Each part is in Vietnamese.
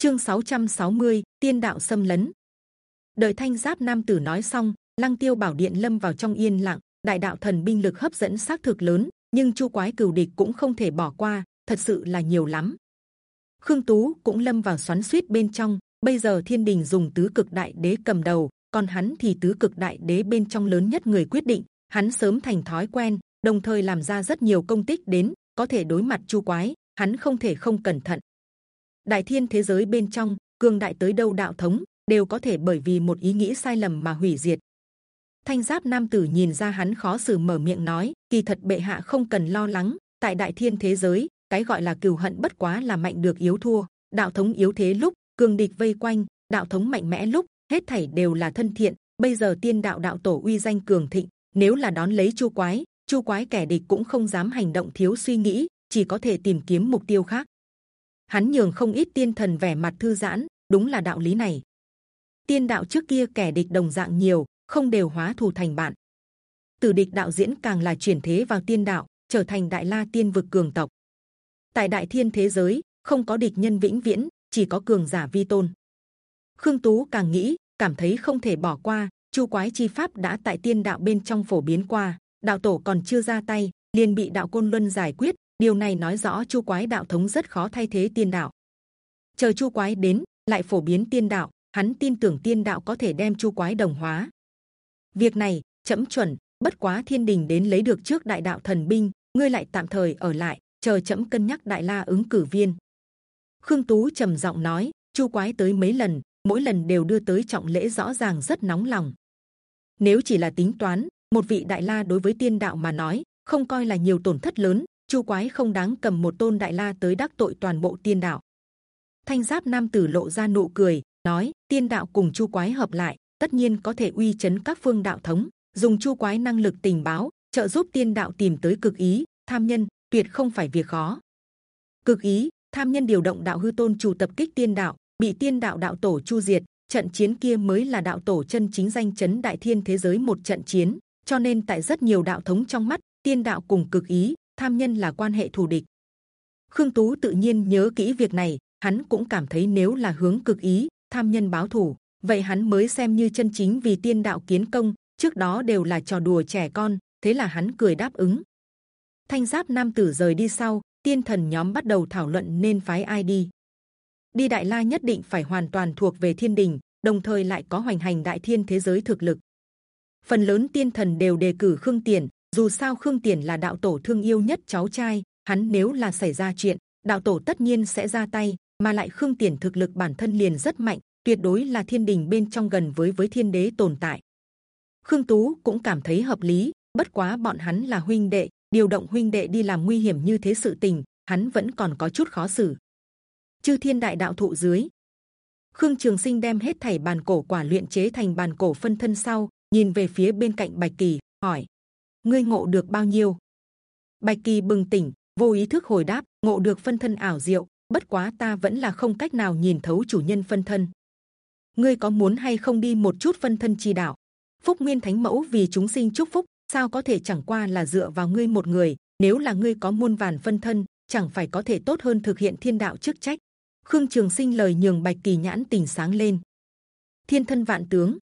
Chương 660, Tiên đạo xâm lấn. Đợi thanh giáp nam tử nói xong, lăng tiêu bảo điện lâm vào trong yên lặng. Đại đạo thần binh lực hấp dẫn xác thực lớn, nhưng chu quái cừu địch cũng không thể bỏ qua, thật sự là nhiều lắm. Khương Tú cũng lâm vào xoắn xuýt bên trong. Bây giờ Thiên Đình dùng tứ cực đại đế cầm đầu, còn hắn thì tứ cực đại đế bên trong lớn nhất người quyết định. Hắn sớm thành thói quen, đồng thời làm ra rất nhiều công tích đến, có thể đối mặt chu quái, hắn không thể không cẩn thận. Đại thiên thế giới bên trong cường đại tới đâu đạo thống đều có thể bởi vì một ý nghĩ sai lầm mà hủy diệt. Thanh giáp nam tử nhìn ra hắn khó xử mở miệng nói, kỳ thật bệ hạ không cần lo lắng. Tại đại thiên thế giới, cái gọi là cừu hận bất quá là mạnh được yếu thua. Đạo thống yếu thế lúc cường địch vây quanh, đạo thống mạnh mẽ lúc hết thảy đều là thân thiện. Bây giờ tiên đạo đạo tổ uy danh cường thịnh, nếu là đón lấy chu quái, chu quái kẻ địch cũng không dám hành động thiếu suy nghĩ, chỉ có thể tìm kiếm mục tiêu khác. Hắn nhường không ít tiên thần vẻ mặt thư giãn, đúng là đạo lý này. Tiên đạo trước kia kẻ địch đồng dạng nhiều, không đều hóa thù thành bạn. Tử địch đạo diễn càng là chuyển thế vào tiên đạo, trở thành đại la tiên vực cường tộc. Tại đại thiên thế giới, không có địch nhân vĩnh viễn, chỉ có cường giả vi tôn. Khương Tú càng nghĩ, cảm thấy không thể bỏ qua. Chu quái chi pháp đã tại tiên đạo bên trong phổ biến qua, đạo tổ còn chưa ra tay, liền bị đạo côn luân giải quyết. Điều này nói rõ chu quái đạo thống rất khó thay thế tiên đạo. Chờ chu quái đến, lại phổ biến tiên đạo, hắn tin tưởng tiên đạo có thể đem chu quái đồng hóa. Việc này chậm chuẩn, bất quá thiên đình đến lấy được trước đại đạo thần binh, ngươi lại tạm thời ở lại, chờ chậm cân nhắc đại la ứng cử viên. Khương Tú trầm giọng nói, chu quái tới mấy lần, mỗi lần đều đưa tới trọng lễ rõ ràng rất nóng lòng. Nếu chỉ là tính toán, một vị đại la đối với tiên đạo mà nói, không coi là nhiều tổn thất lớn. Chu quái không đáng cầm một tôn đại la tới đắc tội toàn bộ tiên đạo. Thanh giáp nam tử lộ ra nụ cười, nói: tiên đạo cùng chu quái hợp lại, tất nhiên có thể uy chấn các phương đạo thống. Dùng chu quái năng lực tình báo, trợ giúp tiên đạo tìm tới cực ý, tham nhân, tuyệt không phải việc khó. Cực ý, tham nhân điều động đạo hư tôn chủ tập kích tiên đạo, bị tiên đạo đạo tổ chu diệt. Trận chiến kia mới là đạo tổ chân chính danh chấn đại thiên thế giới một trận chiến. Cho nên tại rất nhiều đạo thống trong mắt, tiên đạo cùng cực ý, tham nhân là quan hệ thù địch. Khương Tú tự nhiên nhớ kỹ việc này, hắn cũng cảm thấy nếu là hướng cực ý, tham nhân báo thù, vậy hắn mới xem như chân chính vì tiên đạo kiến công. Trước đó đều là trò đùa trẻ con, thế là hắn cười đáp ứng. Thanh giáp nam tử rời đi sau, tiên thần nhóm bắt đầu thảo luận nên phái ai đi. Đi Đại La nhất định phải hoàn toàn thuộc về Thiên Đình, đồng thời lại có hoành hành đại thiên thế giới thực lực. Phần lớn tiên thần đều đề cử Khương Tiền, dù sao Khương Tiền là đạo tổ thương yêu nhất cháu trai, hắn nếu là xảy ra chuyện, đạo tổ tất nhiên sẽ ra tay, mà lại Khương Tiền thực lực bản thân liền rất mạnh, tuyệt đối là thiên đình bên trong gần với với thiên đế tồn tại. Khương Tú cũng cảm thấy hợp lý, bất quá bọn hắn là huynh đệ, điều động huynh đệ đi làm nguy hiểm như thế sự tình, hắn vẫn còn có chút khó xử. Chư Thiên Đại Đạo thụ dưới, Khương Trường Sinh đem hết thảy bàn cổ quả luyện chế thành bàn cổ phân thân sau, nhìn về phía bên cạnh Bạch Kỳ, hỏi: ngươi ngộ được bao nhiêu? Bạch Kỳ bừng tỉnh, vô ý thức hồi đáp: ngộ được phân thân ảo diệu. Bất quá ta vẫn là không cách nào nhìn thấu chủ nhân phân thân. Ngươi có muốn hay không đi một chút phân thân chi đạo? Phúc Nguyên Thánh Mẫu vì chúng sinh chúc phúc, sao có thể chẳng qua là dựa vào ngươi một người? Nếu là ngươi có muôn vàn phân thân, chẳng phải có thể tốt hơn thực hiện thiên đạo chức trách? Khương Trường Sinh lời nhường Bạch Kỳ nhãn tình sáng lên. Thiên thân vạn tướng,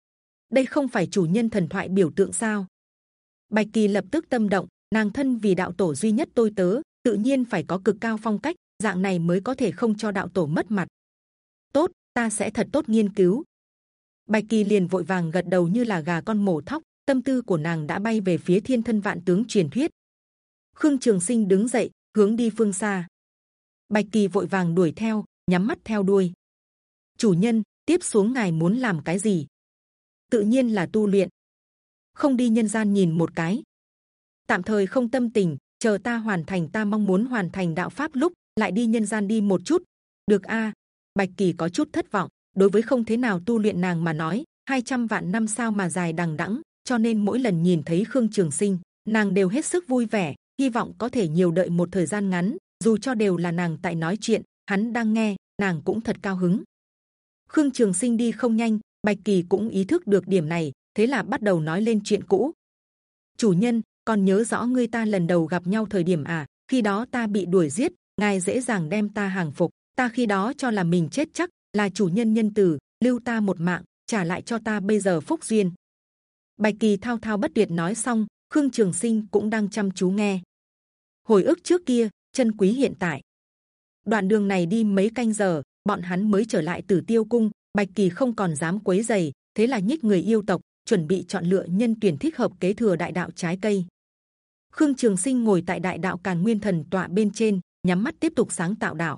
đây không phải chủ nhân thần thoại biểu tượng sao? Bạch Kỳ lập tức tâm động, nàng thân vì đạo tổ duy nhất tôi tớ, tự nhiên phải có cực cao phong cách, dạng này mới có thể không cho đạo tổ mất mặt. Tốt, ta sẽ thật tốt nghiên cứu. Bạch Kỳ liền vội vàng gật đầu như là gà con mổ thóc, tâm tư của nàng đã bay về phía thiên thân vạn tướng truyền thuyết. Khương Trường Sinh đứng dậy, hướng đi phương xa. Bạch Kỳ vội vàng đuổi theo, nhắm mắt theo đuôi. Chủ nhân, tiếp xuống ngài muốn làm cái gì? Tự nhiên là tu luyện. Không đi nhân gian nhìn một cái. Tạm thời không tâm tình, chờ ta hoàn thành ta mong muốn hoàn thành đạo pháp lúc lại đi nhân gian đi một chút. Được a? Bạch Kỳ có chút thất vọng. Đối với không thế nào tu luyện nàng mà nói, 200 vạn năm sao mà dài đằng đẵng, cho nên mỗi lần nhìn thấy Khương Trường Sinh, nàng đều hết sức vui vẻ, hy vọng có thể nhiều đợi một thời gian ngắn. Dù cho đều là nàng tại nói chuyện, hắn đang nghe, nàng cũng thật cao hứng. Khương Trường Sinh đi không nhanh, Bạch Kỳ cũng ý thức được điểm này, thế là bắt đầu nói lên chuyện cũ. Chủ nhân, còn nhớ rõ ngươi ta lần đầu gặp nhau thời điểm à? Khi đó ta bị đuổi giết, ngài dễ dàng đem ta hàng phục. Ta khi đó cho là mình chết chắc, là chủ nhân nhân từ lưu ta một mạng trả lại cho ta bây giờ phúc duyên bạch kỳ thao thao bất tuyệt nói xong khương trường sinh cũng đang chăm chú nghe hồi ức trước kia chân quý hiện tại đoạn đường này đi mấy canh giờ bọn hắn mới trở lại tử tiêu cung bạch kỳ không còn dám quấy giày thế là nhích người yêu tộc chuẩn bị chọn lựa nhân tuyển thích hợp kế thừa đại đạo trái cây. Khương trường sinh ngồi tại đại đạo càn nguyên thần tọa bên trên, nhắm mắt tiếp tục sáng tạo đạo.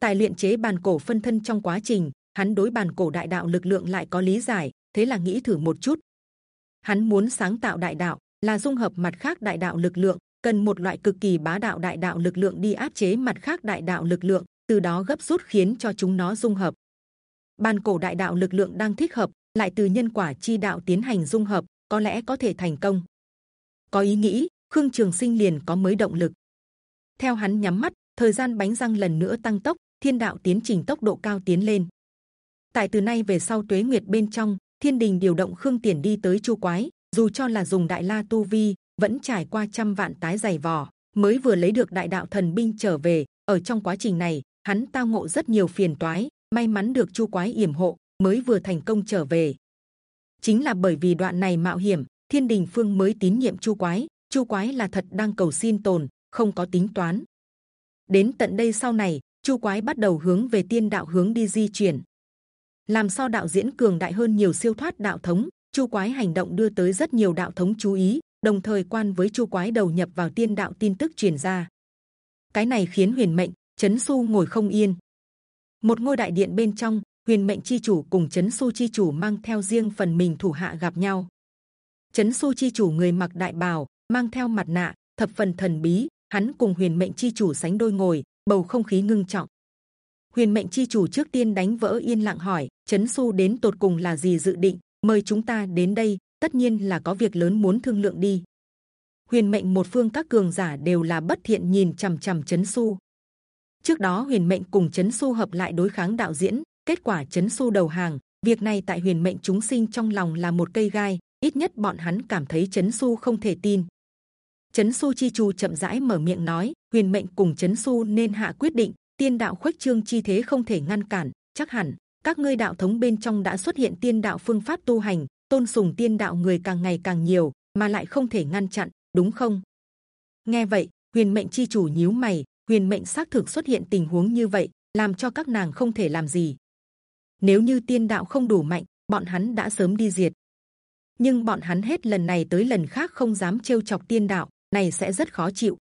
Tại luyện chế bàn cổ phân thân trong quá trình, hắn đối bàn cổ đại đạo lực lượng lại có lý giải, thế là nghĩ thử một chút. Hắn muốn sáng tạo đại đạo là dung hợp mặt khác đại đạo lực lượng, cần một loại cực kỳ bá đạo đại đạo lực lượng đi áp chế mặt khác đại đạo lực lượng, từ đó gấp rút khiến cho chúng nó dung hợp. Bàn cổ đại đạo lực lượng đang thích hợp lại từ nhân quả chi đạo tiến hành dung hợp, có lẽ có thể thành công. Có ý nghĩ, khương trường sinh liền có mới động lực. Theo hắn nhắm mắt, thời gian bánh răng lần nữa tăng tốc, thiên đạo tiến trình tốc độ cao tiến lên. Tại từ nay về sau tuế nguyệt bên trong, thiên đình điều động khương tiền đi tới chu quái, dù cho là dùng đại la tu vi, vẫn trải qua trăm vạn tái giày vò, mới vừa lấy được đại đạo thần binh trở về. Ở trong quá trình này, hắn tao ngộ rất nhiều phiền toái, may mắn được chu quái yểm hộ mới vừa thành công trở về. Chính là bởi vì đoạn này mạo hiểm, thiên đình phương mới tín nhiệm chu quái. Chu quái là thật đang cầu xin tồn, không có tính toán. Đến tận đây sau này, chu quái bắt đầu hướng về tiên đạo hướng đi di chuyển. Làm sao đạo diễn cường đại hơn nhiều siêu thoát đạo thống, chu quái hành động đưa tới rất nhiều đạo thống chú ý, đồng thời quan với chu quái đầu nhập vào tiên đạo tin tức truyền ra. Cái này khiến huyền mệnh, chấn su ngồi không yên. Một ngôi đại điện bên trong huyền mệnh chi chủ cùng chấn su chi chủ mang theo riêng phần mình thủ hạ gặp nhau. Chấn su chi chủ người mặc đại bào, mang theo mặt nạ, thập phần thần bí, hắn cùng huyền mệnh chi chủ sánh đôi ngồi, bầu không khí ngưng trọng. Huyền mệnh chi chủ trước tiên đánh vỡ yên lặng hỏi, chấn su đến tột cùng là gì dự định? Mời chúng ta đến đây, tất nhiên là có việc lớn muốn thương lượng đi. Huyền mệnh một phương các cường giả đều là bất thiện nhìn c h ầ m c h ầ m chấn su trước đó huyền mệnh cùng chấn su hợp lại đối kháng đạo diễn kết quả chấn su đầu hàng. Việc này tại huyền mệnh chúng sinh trong lòng là một cây gai, ít nhất bọn hắn cảm thấy chấn su không thể tin. Chấn su chi chu chậm rãi mở miệng nói, huyền mệnh cùng chấn su nên hạ quyết định, tiên đạo khuếch trương chi thế không thể ngăn cản, chắc hẳn các ngươi đạo thống bên trong đã xuất hiện tiên đạo phương pháp tu hành, tôn sùng tiên đạo người càng ngày càng nhiều, mà lại không thể ngăn chặn, đúng không? Nghe vậy, huyền mệnh chi chủ nhíu mày, huyền mệnh xác thực xuất hiện tình huống như vậy, làm cho các nàng không thể làm gì nếu như tiên đạo không đủ mạnh, bọn hắn đã sớm đi diệt. Nhưng bọn hắn hết lần này tới lần khác không dám trêu chọc tiên đạo, này sẽ rất khó chịu.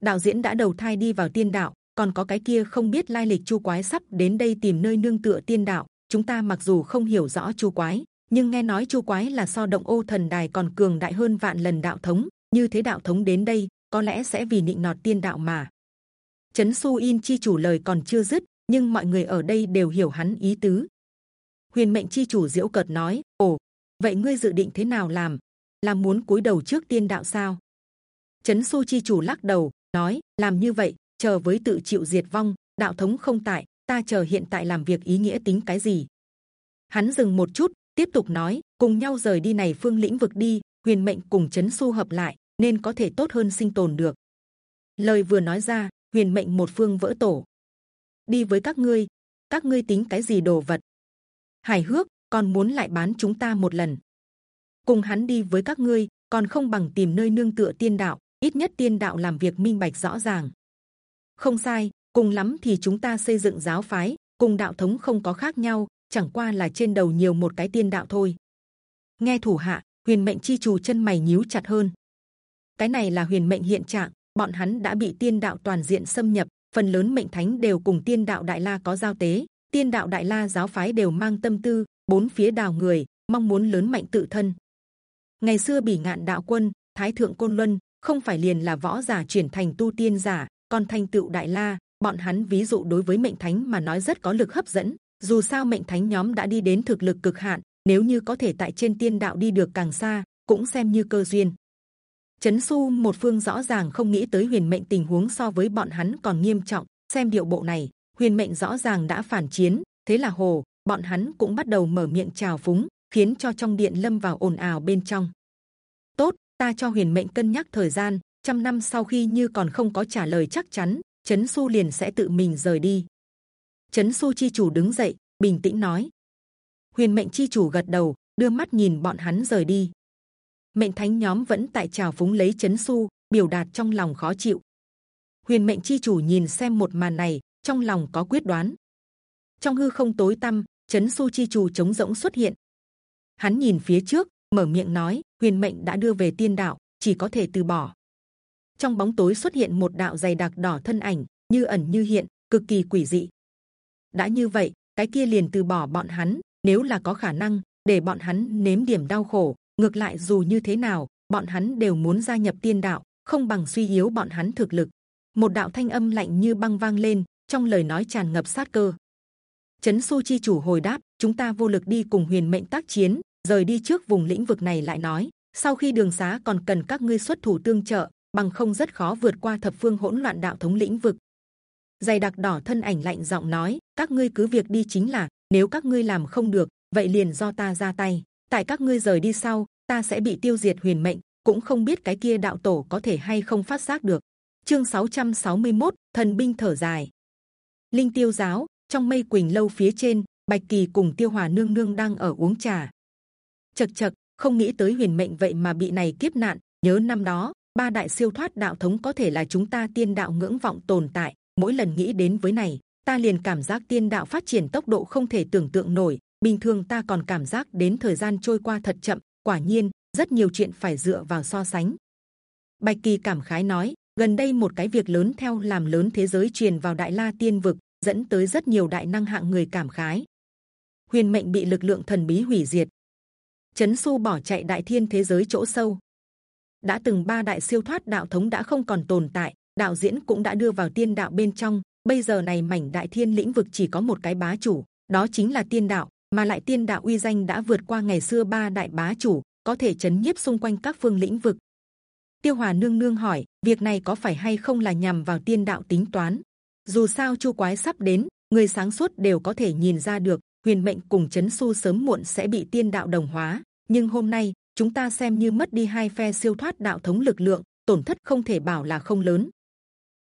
Đạo diễn đã đầu thai đi vào tiên đạo, còn có cái kia không biết lai lịch chu quái sắp đến đây tìm nơi nương tựa tiên đạo, chúng ta mặc dù không hiểu rõ chu quái, nhưng nghe nói chu quái là so động ô thần đài còn cường đại hơn vạn lần đạo thống, như thế đạo thống đến đây, có lẽ sẽ vì nịnh nọt tiên đạo mà. Chấn su in chi chủ lời còn chưa dứt nhưng mọi người ở đây đều hiểu hắn ý tứ. Huyền mệnh chi chủ diễu cợt nói, ồ, vậy ngươi dự định thế nào làm? Làm muốn cúi đầu trước tiên đạo sao? Chấn su chi chủ lắc đầu, nói, làm như vậy, chờ với tự chịu diệt vong, đạo thống không tại, ta chờ hiện tại làm việc ý nghĩa tính cái gì? Hắn dừng một chút, tiếp tục nói, cùng nhau rời đi này phương lĩnh vực đi, huyền mệnh cùng chấn su hợp lại, nên có thể tốt hơn sinh tồn được. Lời vừa nói ra, huyền mệnh một phương vỡ tổ đi với các ngươi các ngươi tính cái gì đồ vật hài hước còn muốn lại bán chúng ta một lần cùng hắn đi với các ngươi còn không bằng tìm nơi nương tựa tiên đạo ít nhất tiên đạo làm việc minh bạch rõ ràng không sai cùng lắm thì chúng ta xây dựng giáo phái cùng đạo thống không có khác nhau chẳng qua là trên đầu nhiều một cái tiên đạo thôi. Nghe thủ hạ, huyền mệnh chi chủ chân mày nhíu chặt hơn. Cái này là huyền mệnh hiện trạng, bọn hắn đã bị tiên đạo toàn diện xâm nhập, phần lớn mệnh thánh đều cùng tiên đạo đại la có giao tế, tiên đạo đại la giáo phái đều mang tâm tư, bốn phía đào người, mong muốn lớn mạnh tự thân. Ngày xưa bỉ ngạn đạo quân, thái thượng côn luân, không phải liền là võ giả chuyển thành tu tiên giả, còn thành tựu đại la, bọn hắn ví dụ đối với mệnh thánh mà nói rất có lực hấp dẫn. Dù sao mệnh thánh nhóm đã đi đến thực lực cực hạn nếu như có thể tại trên tiên đạo đi được càng xa cũng xem như cơ duyên chấn su một phương rõ ràng không nghĩ tới huyền mệnh tình huống so với bọn hắn còn nghiêm trọng xem điệu bộ này huyền mệnh rõ ràng đã phản chiến thế là hồ bọn hắn cũng bắt đầu mở miệng chào phúng khiến cho trong điện lâm vào ồn ào bên trong tốt ta cho huyền mệnh cân nhắc thời gian trăm năm sau khi như còn không có trả lời chắc chắn chấn su liền sẽ tự mình rời đi Chấn Su chi chủ đứng dậy, bình tĩnh nói. Huyền mệnh chi chủ gật đầu, đưa mắt nhìn bọn hắn rời đi. Mệnh thánh nhóm vẫn tại trào phúng lấy Chấn Su, biểu đạt trong lòng khó chịu. Huyền mệnh chi chủ nhìn xem một màn này, trong lòng có quyết đoán. Trong hư không tối tăm, Chấn Su chi chủ chống rỗng xuất hiện. Hắn nhìn phía trước, mở miệng nói: Huyền mệnh đã đưa về tiên đạo, chỉ có thể từ bỏ. Trong bóng tối xuất hiện một đạo dày đặc đỏ thân ảnh, như ẩn như hiện, cực kỳ quỷ dị. đã như vậy, cái kia liền từ bỏ bọn hắn. Nếu là có khả năng, để bọn hắn nếm điểm đau khổ. Ngược lại dù như thế nào, bọn hắn đều muốn gia nhập tiên đạo, không bằng suy yếu bọn hắn thực lực. Một đạo thanh âm lạnh như băng vang lên, trong lời nói tràn ngập sát cơ. Chấn Su chi chủ hồi đáp: chúng ta vô lực đi cùng Huyền mệnh tác chiến, rời đi trước vùng lĩnh vực này lại nói. Sau khi đường xá còn cần các ngươi xuất thủ tương trợ, bằng không rất khó vượt qua thập phương hỗn loạn đạo thống lĩnh vực dày đặc đỏ thân ảnh lạnh giọng nói các ngươi cứ việc đi chính là nếu các ngươi làm không được vậy liền do ta ra tay tại các ngươi rời đi sau ta sẽ bị tiêu diệt huyền mệnh cũng không biết cái kia đạo tổ có thể hay không phát giác được. Chương 661, t h ầ n binh thở dài. Linh tiêu giáo trong mây quỳnh lâu phía trên bạch kỳ cùng tiêu hòa nương nương đang ở uống trà. Chật chật không nghĩ tới huyền mệnh vậy mà bị này kiếp nạn nhớ năm đó ba đại siêu thoát đạo thống có thể là chúng ta tiên đạo ngưỡng vọng tồn tại mỗi lần nghĩ đến với này ta liền cảm giác tiên đạo phát triển tốc độ không thể tưởng tượng nổi bình thường ta còn cảm giác đến thời gian trôi qua thật chậm, quả nhiên, rất nhiều chuyện phải dựa vào so sánh. Bạch kỳ cảm khái nói, gần đây một cái việc lớn theo làm lớn thế giới truyền vào đại la tiên vực, dẫn tới rất nhiều đại năng hạng người cảm khái. Huyền mệnh bị lực lượng thần bí hủy diệt. Chấn su bỏ chạy đại thiên thế giới chỗ sâu. Đã từng ba đại siêu thoát đạo thống đã không còn tồn tại, đạo diễn cũng đã đưa vào tiên đạo bên trong. Bây giờ này mảnh đại thiên lĩnh vực chỉ có một cái bá chủ, đó chính là tiên đạo mà lại tiên đạo uy danh đã vượt qua ngày xưa ba đại bá chủ, có thể chấn nhiếp xung quanh các phương lĩnh vực tiêu hòa nương nương hỏi, việc này có phải hay không là nhằm vào tiên đạo tính toán dù sao chu quái sắp đến, người sáng suốt đều có thể nhìn ra được, huyền mệnh cùng chấn su sớm muộn sẽ bị tiên đạo đồng hóa nhưng hôm nay, chúng ta xem như mất đi hai phe siêu thoát đạo thống lực lượng, tổn thất không thể bảo là không lớn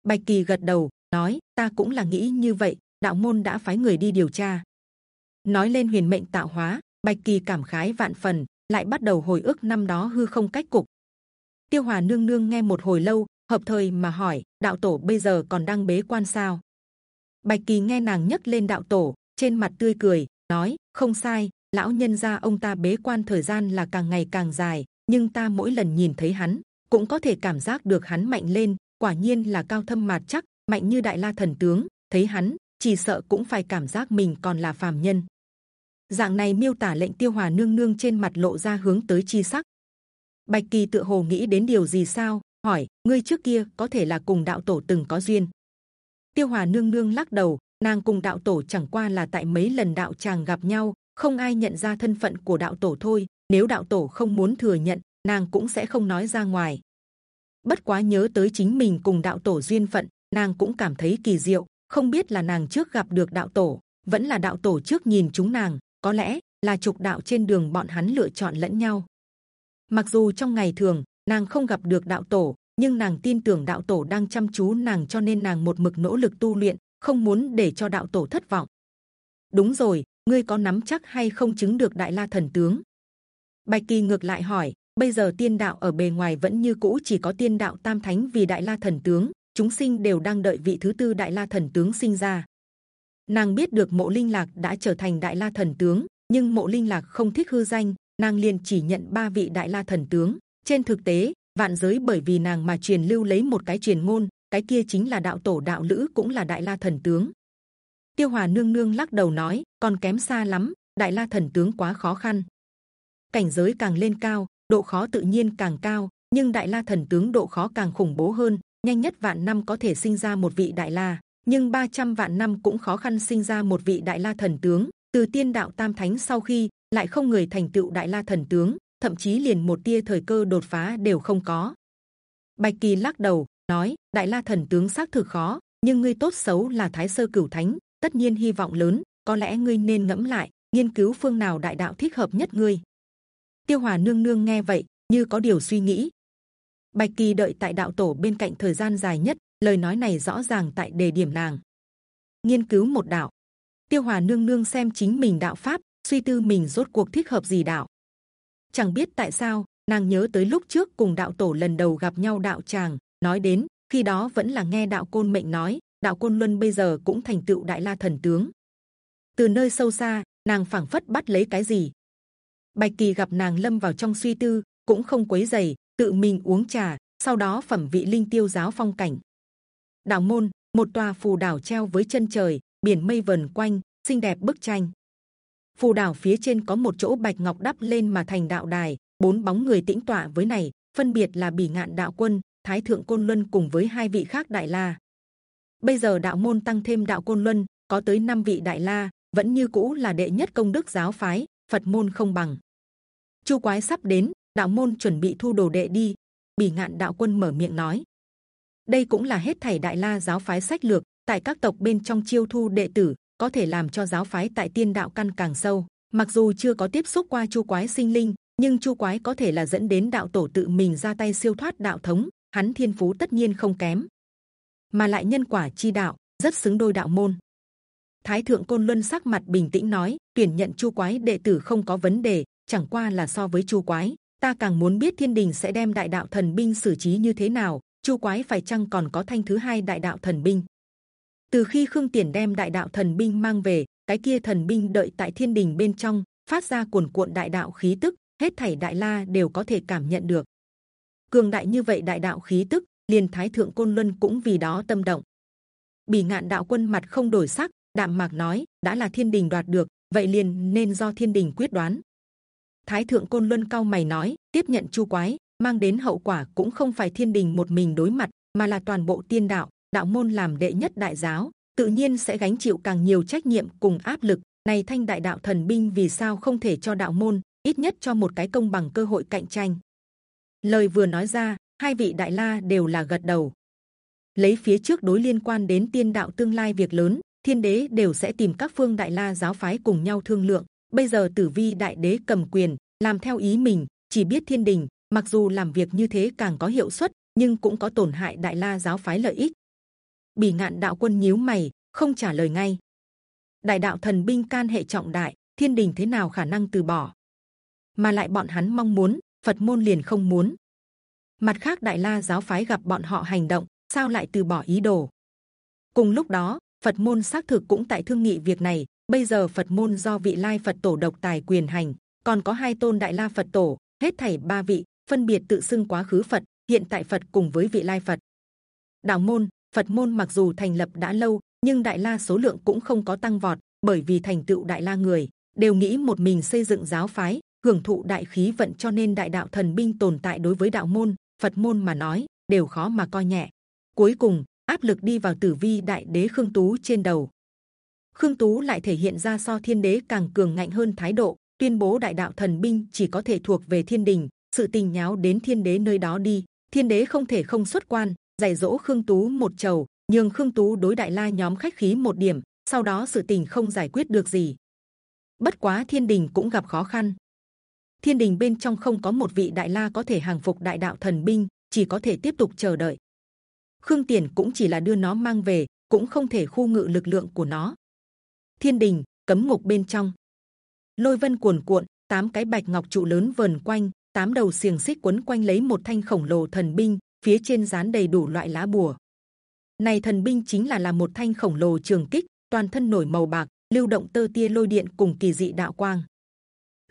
Bạch Kỳ gật đầu, nói: Ta cũng là nghĩ như vậy. Đạo môn đã phái người đi điều tra. Nói lên huyền mệnh tạo hóa, Bạch Kỳ cảm khái vạn phần, lại bắt đầu hồi ức năm đó hư không cách cục. Tiêu Hòa nương nương nghe một hồi lâu, hợp thời mà hỏi: Đạo tổ bây giờ còn đang bế quan sao? Bạch Kỳ nghe nàng nhấc lên đạo tổ, trên mặt tươi cười, nói: Không sai, lão nhân gia ông ta bế quan thời gian là càng ngày càng dài, nhưng ta mỗi lần nhìn thấy hắn, cũng có thể cảm giác được hắn mạnh lên, quả nhiên là cao thâm mạt chắc mạnh như đại la thần tướng thấy hắn chỉ sợ cũng phải cảm giác mình còn là phàm nhân dạng này miêu tả lệnh tiêu hòa nương nương trên mặt lộ ra hướng tới chi sắc. Bạch kỳ tự hồ nghĩ đến điều gì sao, hỏi, ngươi trước kia có thể là cùng đạo tổ từng có duyên. Tiêu hòa nương nương lắc đầu, nàng cùng đạo tổ chẳng qua là tại mấy lần đạo tràng gặp nhau, không ai nhận ra thân phận của đạo tổ thôi, nếu đạo tổ không muốn thừa nhận, nàng cũng sẽ không nói ra ngoài. Bất quá nhớ tới chính mình cùng đạo tổ duyên phận, nàng cũng cảm thấy kỳ diệu, không biết là nàng trước gặp được đạo tổ, vẫn là đạo tổ trước nhìn chúng nàng có lẽ là trục đạo trên đường bọn hắn lựa chọn lẫn nhau. Mặc dù trong ngày thường, nàng không gặp được đạo tổ, nhưng nàng tin tưởng đạo tổ đang chăm chú nàng cho nên nàng một mực nỗ lực tu luyện, không muốn để cho đạo tổ thất vọng. Đúng rồi, ngươi có nắm chắc hay không chứng được đại la thần tướng? Bạch kỳ ngược lại hỏi, bây giờ tiên đạo ở bề ngoài vẫn như cũ chỉ có tiên đạo tam thánh vì đại la thần tướng, chúng sinh đều đang đợi vị thứ tư đại la thần tướng sinh ra nàng biết được mộ linh lạc đã trở thành đại la thần tướng, nhưng mộ linh lạc không thích hư danh, nàng liền chỉ nhận ba vị đại la thần tướng. Trên thực tế, vạn giới bởi vì nàng mà truyền lưu lấy một cái truyền ngôn, cái kia chính là đạo tổ đạo lữ cũng là đại la thần tướng. Tiêu hòa nương nương lắc đầu nói còn kém xa lắm, đại la thần tướng quá khó khăn. Cảnh giới càng lên cao, độ khó tự nhiên càng cao, nhưng đại la thần tướng độ khó càng khủng bố hơn, nhanh nhất vạn năm có thể sinh ra một vị đại la nhưng 300 vạn năm cũng khó khăn sinh ra một vị đại la thần tướng. Từ tiên đạo tam thánh sau khi lại không người thành tựu đại la thần tướng, thậm chí liền một tia thời cơ đột phá đều không có. Bạch kỳ lắc đầu, nói, đại la thần tướng xác thực khó, nhưng ngươi tốt xấu là thái sơ cửu thánh, tất nhiên hy vọng lớn, có lẽ ngươi nên ngẫm lại, nghiên cứu phương nào đại đạo thích hợp nhất ngươi. Tiêu hòa nương nương nghe vậy, như có điều suy nghĩ. Bạch kỳ đợi tại đạo tổ bên cạnh thời gian dài nhất lời nói này rõ ràng tại đề điểm nàng. Nghiên cứu một đạo. Tiêu hòa nương nương xem chính mình đạo pháp, suy tư mình rốt cuộc thích hợp gì đạo. Chẳng biết tại sao, nàng nhớ tới lúc trước cùng đạo tổ lần đầu gặp nhau đạo tràng, nói đến, khi đó vẫn là nghe đạo côn mệnh nói, đạo côn luân bây giờ cũng thành tựu đại la thần tướng. Từ nơi sâu xa, nàng phảng phất bắt lấy cái gì. Bạch kỳ gặp nàng lâm vào trong suy tư, cũng không quấy giày tự mình uống trà, sau đó phẩm vị linh tiêu giáo phong cảnh đạo môn, một tòa phù đảo treo với chân trời, biển mây vần quanh, xinh đẹp bức tranh. Phù đảo phía trên có một chỗ bạch ngọc đắp lên mà thành đạo đài, bốn bóng người tĩnh tọa với này, phân biệt là bỉ ngạn đạo quân, thái thượng côn luân cùng với hai vị khác đại la. Bây giờ đạo môn tăng thêm đạo côn luân, có tới năm vị đại la, vẫn như cũ là đệ nhất công đức giáo phái, phật môn không bằng. Chu quái sắp đến, đạo môn chuẩn bị thu đồ đệ đi. Bỉ ngạn đạo quân mở miệng nói đây cũng là hết thảy đại la giáo phái sách lược tại các tộc bên trong chiêu thu đệ tử, có thể làm cho giáo phái tại tiên đạo căn càng sâu. Mặc dù chưa có tiếp xúc qua chu quái sinh linh, nhưng chu quái có thể là dẫn đến đạo tổ tự mình ra tay siêu thoát đạo thống, hắn thiên phú tất nhiên không kém. Mà lại nhân quả chi đạo, rất xứng đôi đạo môn. Thái thượng côn luân sắc mặt bình tĩnh nói, tuyển nhận chu quái đệ tử không có vấn đề, chẳng qua là so với chu quái, ta càng muốn biết thiên đình sẽ đem đại đạo thần binh xử trí như thế nào chu quái phải chăng còn có thanh thứ hai đại đạo thần binh? Từ khi khương tiền đem đại đạo thần binh mang về, cái kia thần binh đợi tại thiên đình bên trong, phát ra cuồn cuộn đại đạo khí tức, hết thảy đại la đều có thể cảm nhận được. Cường đại như vậy đại đạo khí tức, liền thái thượng côn luân cũng vì đó tâm động. Bỉ ngạn đạo quân mặt không đổi sắc, đạm mạc nói, đã là thiên đình đoạt được, vậy liền nên do thiên đình quyết đoán. Thái thượng côn luân cao mày nói, tiếp nhận chu quái mang đến hậu quả cũng không phải thiên đình một mình đối mặt, mà là toàn bộ tiên đạo đạo môn làm đệ nhất đại giáo, tự nhiên sẽ gánh chịu càng nhiều trách nhiệm cùng áp lực. Này thanh đại đạo thần binh vì sao không thể cho đạo môn, ít nhất cho một cái công bằng cơ hội cạnh tranh? Lời vừa nói ra, hai vị đại la đều là gật đầu. Lấy phía trước đối liên quan đến tiên đạo tương lai việc lớn, thiên đế đều sẽ tìm các phương đại la giáo phái cùng nhau thương lượng. Bây giờ tử vi đại đế cầm quyền, làm theo ý mình, chỉ biết thiên đình mặc dù làm việc như thế càng có hiệu suất, nhưng cũng có tổn hại đại la giáo phái lợi ích. Bỉ ngạn đạo quân nhíu mày, không trả lời ngay. Đại đạo thần binh can hệ trọng đại, thiên đình thế nào khả năng từ bỏ? Mà lại bọn hắn mong muốn, phật môn liền không muốn. Mặt khác đại la giáo phái gặp bọn họ hành động, sao lại từ bỏ ý đồ? Cùng lúc đó, phật môn xác thực cũng tại thương nghị việc này. Bây giờ phật môn do vị lai phật tổ độc tài quyền hành, còn có hai tôn đại la phật tổ, hết thảy ba vị phân biệt tự xưng quá khứ phật, hiện tại phật cùng với vị lai phật. Đạo môn, phật môn mặc dù thành lập đã lâu, nhưng đại la số lượng cũng không có tăng vọt, bởi vì thành tựu đại la người đều nghĩ một mình xây dựng giáo phái, hưởng thụ đại khí vận cho nên đại đạo thần binh tồn tại đối với đạo môn, phật môn mà nói, đều khó mà coi nhẹ. Cuối cùng, áp lực đi vào tử vi đại đế khương tú trên đầu. Khương tú lại thể hiện ra so thiên đế càng cường ngạnh hơn thái độ, tuyên bố đại đạo thần binh chỉ có thể thuộc về thiên đình sự tình nháo đến thiên đế nơi đó đi. Thiên đế không thể không xuất quan giải dỗ khương tú một chầu nhưng khương tú đối đại la nhóm khách khí một điểm, sau đó sự tình không giải quyết được gì. Bất quá thiên đình cũng gặp khó khăn. Thiên đình bên trong không có một vị đại la có thể hàng phục đại đạo thần binh, chỉ có thể tiếp tục chờ đợi. Khương tiền cũng chỉ là đưa nó mang về, cũng không thể khu ngự lực lượng của nó. Thiên đình, cấm ngục bên trong. Lôi vân cuồn cuộn, tám cái bạch ngọc trụ lớn vần quanh tám đầu xiềng xích quấn quanh lấy một thanh khổng lồ thần binh, phía trên dán đầy đủ loại lá bùa. Này thần binh chính là là một thanh khổng lồ trường kích, toàn thân nổi màu bạc, lưu động tơ tia lôi điện cùng kỳ dị đạo quang.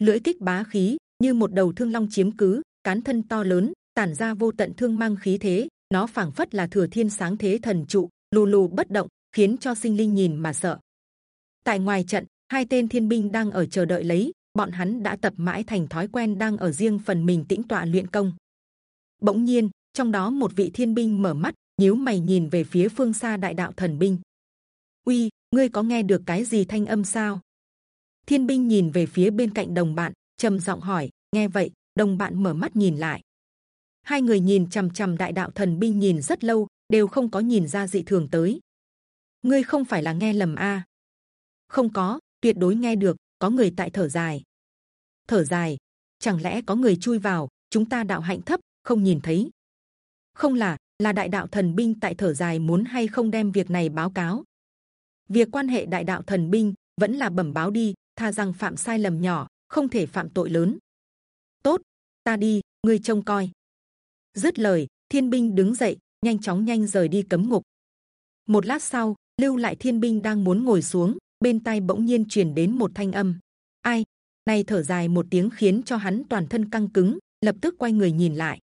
Lưỡi kích bá khí, như một đầu thương long chiếm cứ, cán thân to lớn, tản ra vô tận thương mang khí thế, nó phảng phất là thừa thiên sáng thế thần trụ, lù lù bất động, khiến cho sinh linh nhìn mà sợ. Tại ngoài trận, hai tên thiên binh đang ở chờ đợi lấy bọn hắn đã tập mãi thành thói quen đang ở riêng phần mình tĩnh tọa luyện công. Bỗng nhiên, trong đó một vị thiên binh mở mắt, nhíu mày nhìn về phía phương xa đại đạo thần binh. Uy, ngươi có nghe được cái gì thanh âm sao? Thiên binh nhìn về phía bên cạnh đồng bạn, trầm giọng hỏi, nghe vậy. Đồng bạn mở mắt nhìn lại. Hai người nhìn c h ầ m c h ầ m đại đạo thần binh nhìn rất lâu, đều không có nhìn ra dị thường tới. Ngươi không phải là nghe lầm a không có, tuyệt đối nghe được có người tại thở dài. Thở dài? Chẳng lẽ có người chui vào? Chúng ta đạo hạnh thấp, không nhìn thấy. Không là là đại đạo thần binh tại thở dài muốn hay không đem việc này báo cáo? Việc quan hệ đại đạo thần binh vẫn là bẩm báo đi, tha rằng phạm sai lầm nhỏ, không thể phạm tội lớn. Tốt, ta đi, ngươi trông coi. Dứt lời, thiên binh đứng dậy, nhanh chóng nhanh rời đi cấm ngục. Một lát sau, lưu lại thiên binh đang muốn ngồi xuống bên tai bỗng nhiên truyền đến một thanh âm. Ai? Này thở dài một tiếng khiến cho hắn toàn thân căng cứng, lập tức quay người nhìn lại.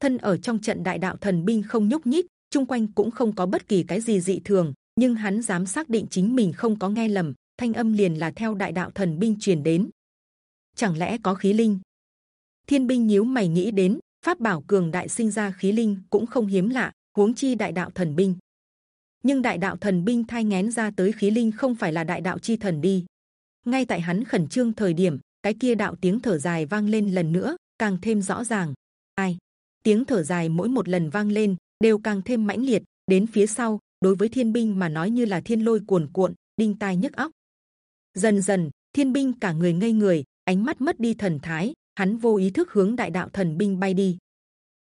Thân ở trong trận đại đạo thần binh không nhúc nhích, chung quanh cũng không có bất kỳ cái gì dị thường, nhưng hắn dám xác định chính mình không có nghe lầm, thanh âm liền là theo đại đạo thần binh truyền đến. Chẳng lẽ có khí linh? Thiên binh nhíu mày nghĩ đến, pháp bảo cường đại sinh ra khí linh cũng không hiếm lạ, huống chi đại đạo thần binh nhưng đại đạo thần binh thai ngén ra tới khí linh không phải là đại đạo chi thần đi. Ngay tại hắn khẩn trương thời điểm, cái kia đạo tiếng thở dài vang lên lần nữa, càng thêm rõ ràng. Ai? Tiếng thở dài mỗi một lần vang lên, đều càng thêm mãnh liệt. Đến phía sau, đối với thiên binh mà nói như là thiên lôi cuồn cuộn, đinh tai nhức óc. Dần dần, thiên binh cả người ngây người, ánh mắt mất đi thần thái, hắn vô ý thức hướng đại đạo thần binh bay đi.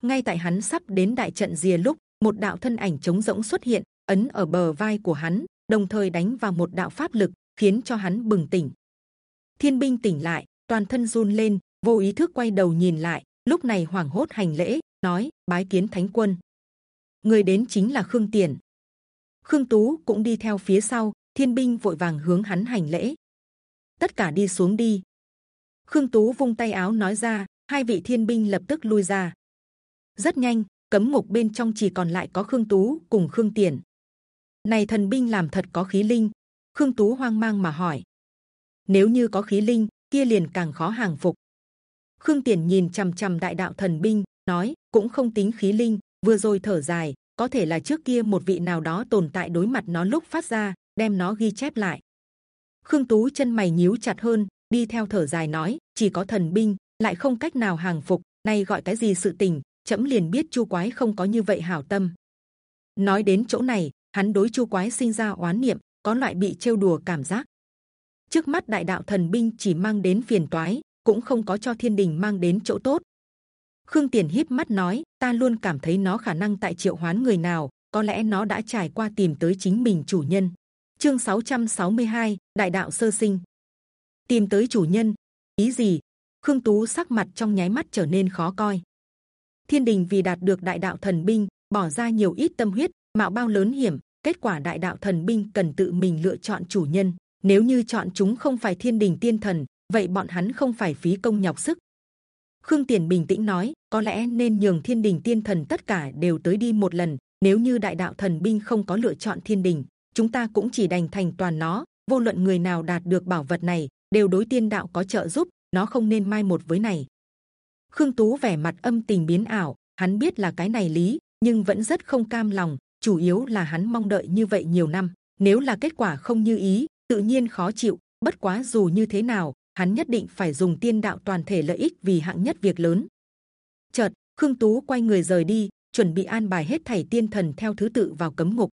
Ngay tại hắn sắp đến đại trận rìa lúc, một đạo thân ảnh trống rỗng xuất hiện ấn ở bờ vai của hắn, đồng thời đánh vào một đạo pháp lực, khiến cho hắn bừng tỉnh. Thiên binh tỉnh lại, toàn thân run lên, vô ý thức quay đầu nhìn lại, lúc này hoảng hốt hành lễ, nói, bái kiến thánh quân. Người đến chính là khương tiền khương tú cũng đi theo phía sau, thiên binh vội vàng hướng hắn hành lễ. Tất cả đi xuống đi. Khương tú vung tay áo nói ra, hai vị thiên binh lập tức lui ra. Rất nhanh, cấm ngục bên trong chỉ còn lại có khương tú cùng khương tiền này thần binh làm thật có khí linh. Khương tú hoang mang mà hỏi. Nếu như có khí linh, kia liền càng khó hàng phục. Khương tiền nhìn c h ầ m c h ầ m đại đạo thần binh, nói, cũng không tính khí linh, vừa rồi thở dài, có thể là trước kia một vị nào đó tồn tại đối mặt nó lúc phát ra, đem nó ghi chép lại. Khương tú chân mày nhíu chặt hơn, đi theo thở dài nói, chỉ có thần binh, lại không cách nào hàng phục, nay gọi cái gì sự tình chậm liền biết chu quái không có như vậy hảo tâm. Nói đến chỗ này hắn đối chu quái sinh ra oán niệm có loại bị trêu đùa cảm giác. Trước mắt đại đạo thần binh chỉ mang đến phiền toái cũng không có cho thiên đình mang đến chỗ tốt. Khương tiền híp mắt nói ta luôn cảm thấy nó khả năng tại triệu hoán người nào có lẽ nó đã trải qua tìm tới chính mình chủ nhân. Chương 662, đại đạo sơ sinh. Tìm tới chủ nhân? Ý gì? Khương tú sắc mặt trong nháy mắt trở nên khó coi. Thiên đình vì đạt được đại đạo thần binh bỏ ra nhiều ít tâm huyết mạo bao lớn hiểm kết quả đại đạo thần binh cần tự mình lựa chọn chủ nhân. Nếu như chọn chúng không phải thiên đình tiên thần, vậy bọn hắn không phải phí công nhọc sức. Khương tiền bình tĩnh nói, có lẽ nên nhường thiên đình tiên thần tất cả đều tới đi một lần. Nếu như đại đạo thần binh không có lựa chọn thiên đình, chúng ta cũng chỉ đành thành toàn nó. Vô luận người nào đạt được bảo vật này, đều đối tiên đạo có trợ giúp, nó không nên mai một với này. Khương tú vẻ mặt âm tình biến ảo, hắn biết là cái này lý, nhưng vẫn rất không cam lòng chủ yếu là hắn mong đợi như vậy nhiều năm. Nếu là kết quả không như ý, tự nhiên khó chịu. Bất quá dù như thế nào, hắn nhất định phải dùng tiên đạo toàn thể lợi ích vì hạng nhất việc lớn. Chợt, khương tú quay người rời đi, chuẩn bị an bài hết thảy tiên thần theo thứ tự vào cấm ngục.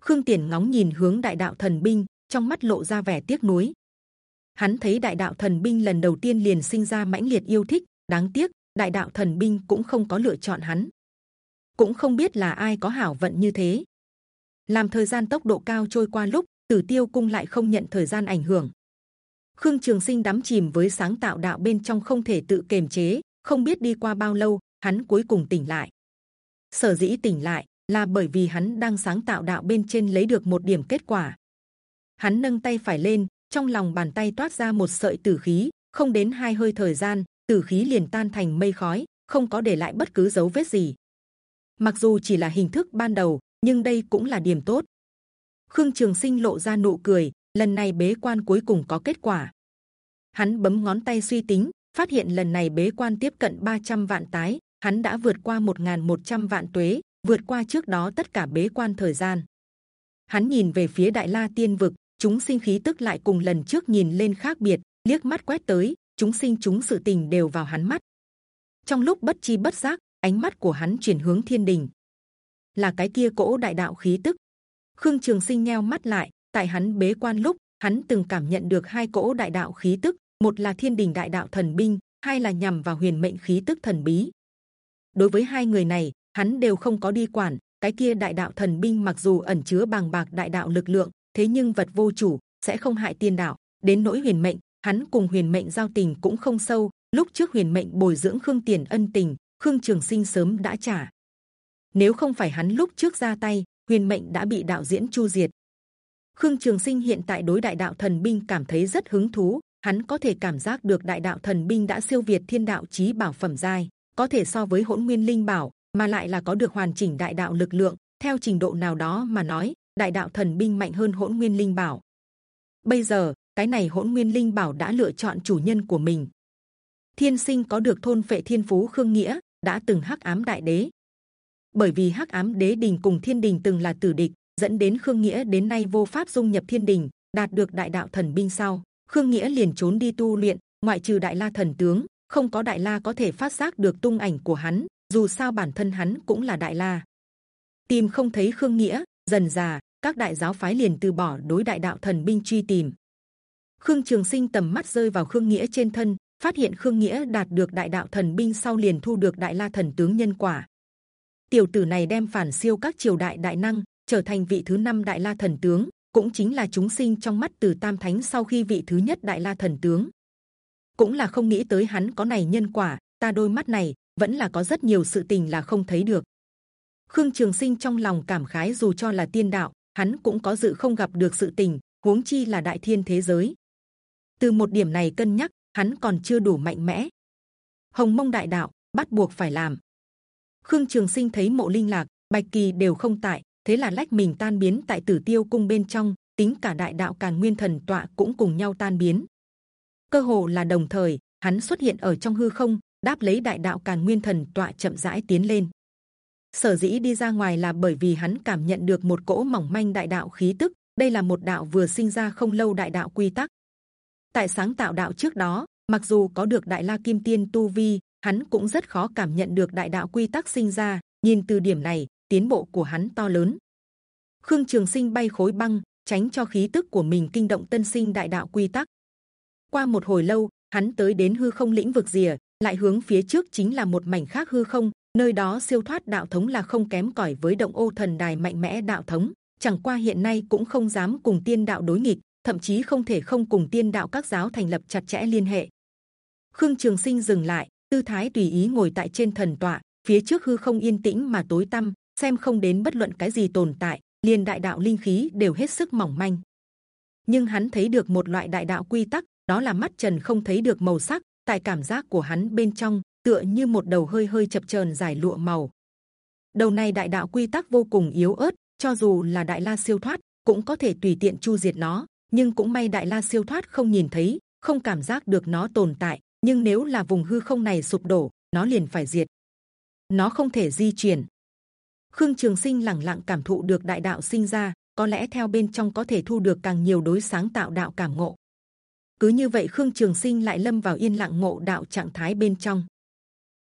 Khương tiền ngóng nhìn hướng đại đạo thần binh, trong mắt lộ ra vẻ tiếc nuối. Hắn thấy đại đạo thần binh lần đầu tiên liền sinh ra mãnh liệt yêu thích, đáng tiếc, đại đạo thần binh cũng không có lựa chọn hắn cũng không biết là ai có hảo vận như thế. Làm thời gian tốc độ cao trôi qua lúc Tử Tiêu Cung lại không nhận thời gian ảnh hưởng. Khương Trường Sinh đắm chìm với sáng tạo đạo bên trong không thể tự kiềm chế, không biết đi qua bao lâu, hắn cuối cùng tỉnh lại. Sở dĩ tỉnh lại là bởi vì hắn đang sáng tạo đạo bên trên lấy được một điểm kết quả. Hắn nâng tay phải lên, trong lòng bàn tay toát ra một sợi tử khí, không đến hai hơi thời gian, tử khí liền tan thành mây khói, không có để lại bất cứ dấu vết gì mặc dù chỉ là hình thức ban đầu, nhưng đây cũng là điểm tốt. Khương trường sinh lộ ra nụ cười, lần này bế quan cuối cùng có kết quả. Hắn bấm ngón tay suy tính, phát hiện lần này bế quan tiếp cận 300 vạn tái, hắn đã vượt qua 1.100 vạn tuế, vượt qua trước đó tất cả bế quan thời gian. Hắn nhìn về phía đại la tiên vực, chúng sinh khí tức lại cùng lần trước nhìn lên khác biệt, liếc mắt quét tới, chúng sinh chúng sự tình đều vào hắn mắt. Trong lúc bất chi bất giác ánh mắt của hắn chuyển hướng thiên đình là cái kia cỗ đại đạo khí tức khương trường sinh nheo mắt lại tại hắn bế quan lúc hắn từng cảm nhận được hai cỗ đại đạo khí tức một là thiên đình đại đạo thần binh hai là nhằm vào huyền mệnh khí tức thần bí đối với hai người này hắn đều không có đi quản cái kia đại đạo thần binh mặc dù ẩn chứa bàng bạc đại đạo lực lượng thế nhưng vật vô chủ sẽ không hại tiên đạo. Đến nỗi huyền mệnh, hắn cùng huyền mệnh giao tình cũng không sâu. Lúc trước huyền mệnh bồi dưỡng khương tiền ân tình, khương trường sinh sớm đã trả. Nếu không phải hắn lúc trước ra tay, huyền mệnh đã bị đạo diễn chu diệt. Khương Trường Sinh hiện tại đối đại đạo thần binh cảm thấy rất hứng thú. Hắn có thể cảm giác được đại đạo thần binh đã siêu việt thiên đạo chí bảo phẩm giai, có thể so với hỗn nguyên linh bảo, mà lại là có được hoàn chỉnh đại đạo lực lượng. Theo trình độ nào đó mà nói, đại đạo thần binh mạnh hơn hỗn nguyên linh bảo. Bây giờ, cái này hỗn nguyên linh bảo đã lựa chọn chủ nhân của mình. Thiên sinh có được thôn phệ thiên phú khương nghĩa đã từng hắc ám đại đế. Bởi vì hắc ám đế đình cùng thiên đình từng là tử địch, dẫn đến khương nghĩa đến nay vô pháp dung nhập thiên đình, đạt được đại đạo thần binh sau, khương nghĩa liền trốn đi tu luyện. ngoại trừ đại la thần tướng, không có đại la có thể phát giác được tung ảnh của hắn. dù sao bản thân hắn cũng là đại la, tìm không thấy khương nghĩa, dần già các đại giáo phái liền từ bỏ đối đại đạo thần binh truy tìm. Khương Trường Sinh tầm mắt rơi vào Khương Nghĩa trên thân, phát hiện Khương Nghĩa đạt được đại đạo thần binh sau liền thu được đại la thần tướng nhân quả. Tiểu tử này đem phản siêu các triều đại đại năng, trở thành vị thứ năm đại la thần tướng, cũng chính là chúng sinh trong mắt từ tam thánh sau khi vị thứ nhất đại la thần tướng. Cũng là không nghĩ tới hắn có này nhân quả, ta đôi mắt này vẫn là có rất nhiều sự tình là không thấy được. Khương Trường Sinh trong lòng cảm khái dù cho là tiên đạo, hắn cũng có dự không gặp được sự tình, huống chi là đại thiên thế giới. Từ một điểm này cân nhắc, hắn còn chưa đủ mạnh mẽ. Hồng Mông Đại Đạo bắt buộc phải làm. Khương Trường Sinh thấy Mộ Linh Lạc, Bạch Kỳ đều không tại, thế là lách mình tan biến tại Tử Tiêu Cung bên trong, tính cả Đại Đạo Càn Nguyên Thần tọa cũng cùng nhau tan biến. Cơ hồ là đồng thời, hắn xuất hiện ở trong hư không, đáp lấy Đại Đạo Càn Nguyên Thần tọa chậm rãi tiến lên sở dĩ đi ra ngoài là bởi vì hắn cảm nhận được một cỗ mỏng manh đại đạo khí tức đây là một đạo vừa sinh ra không lâu đại đạo quy tắc tại sáng tạo đạo trước đó, mặc dù có được đại la kim tiên tu vi, hắn cũng rất khó cảm nhận được đại đạo quy tắc sinh ra. Nhìn từ điểm này, tiến bộ của hắn to lớn. Khương trường sinh bay khối băng, tránh cho khí tức của mình kinh động tân sinh đại đạo quy tắc. Qua một hồi lâu, hắn tới đến hư không lĩnh vực rìa, lại hướng phía trước chính là một mảnh khác hư không, nơi đó siêu thoát đạo thống là không kém cỏi với động ô thần đài mạnh mẽ đạo thống. Chẳng qua hiện nay cũng không dám cùng tiên đạo đối nghịch thậm chí không thể không cùng tiên đạo các giáo thành lập chặt chẽ liên hệ khương trường sinh dừng lại tư thái tùy ý ngồi tại trên thần tọa phía trước hư không yên tĩnh mà tối tăm xem không đến bất luận cái gì tồn tại liền đại đạo linh khí đều hết sức mỏng manh nhưng hắn thấy được một loại đại đạo quy tắc đó là mắt trần không thấy được màu sắc tại cảm giác của hắn bên trong tựa như một đầu hơi hơi chập chờn dài lụa màu. Đầu này đại đạo quy tắc vô cùng yếu ớt, cho dù là đại la siêu thoát cũng có thể tùy tiện chu diệt nó. Nhưng cũng may đại la siêu thoát không nhìn thấy, không cảm giác được nó tồn tại. Nhưng nếu là vùng hư không này sụp đổ, nó liền phải diệt. Nó không thể di chuyển. Khương Trường Sinh lẳng lặng cảm thụ được đại đạo sinh ra, có lẽ theo bên trong có thể thu được càng nhiều đối sáng tạo đạo cảm ngộ. Cứ như vậy Khương Trường Sinh lại lâm vào yên lặng ngộ đạo trạng thái bên trong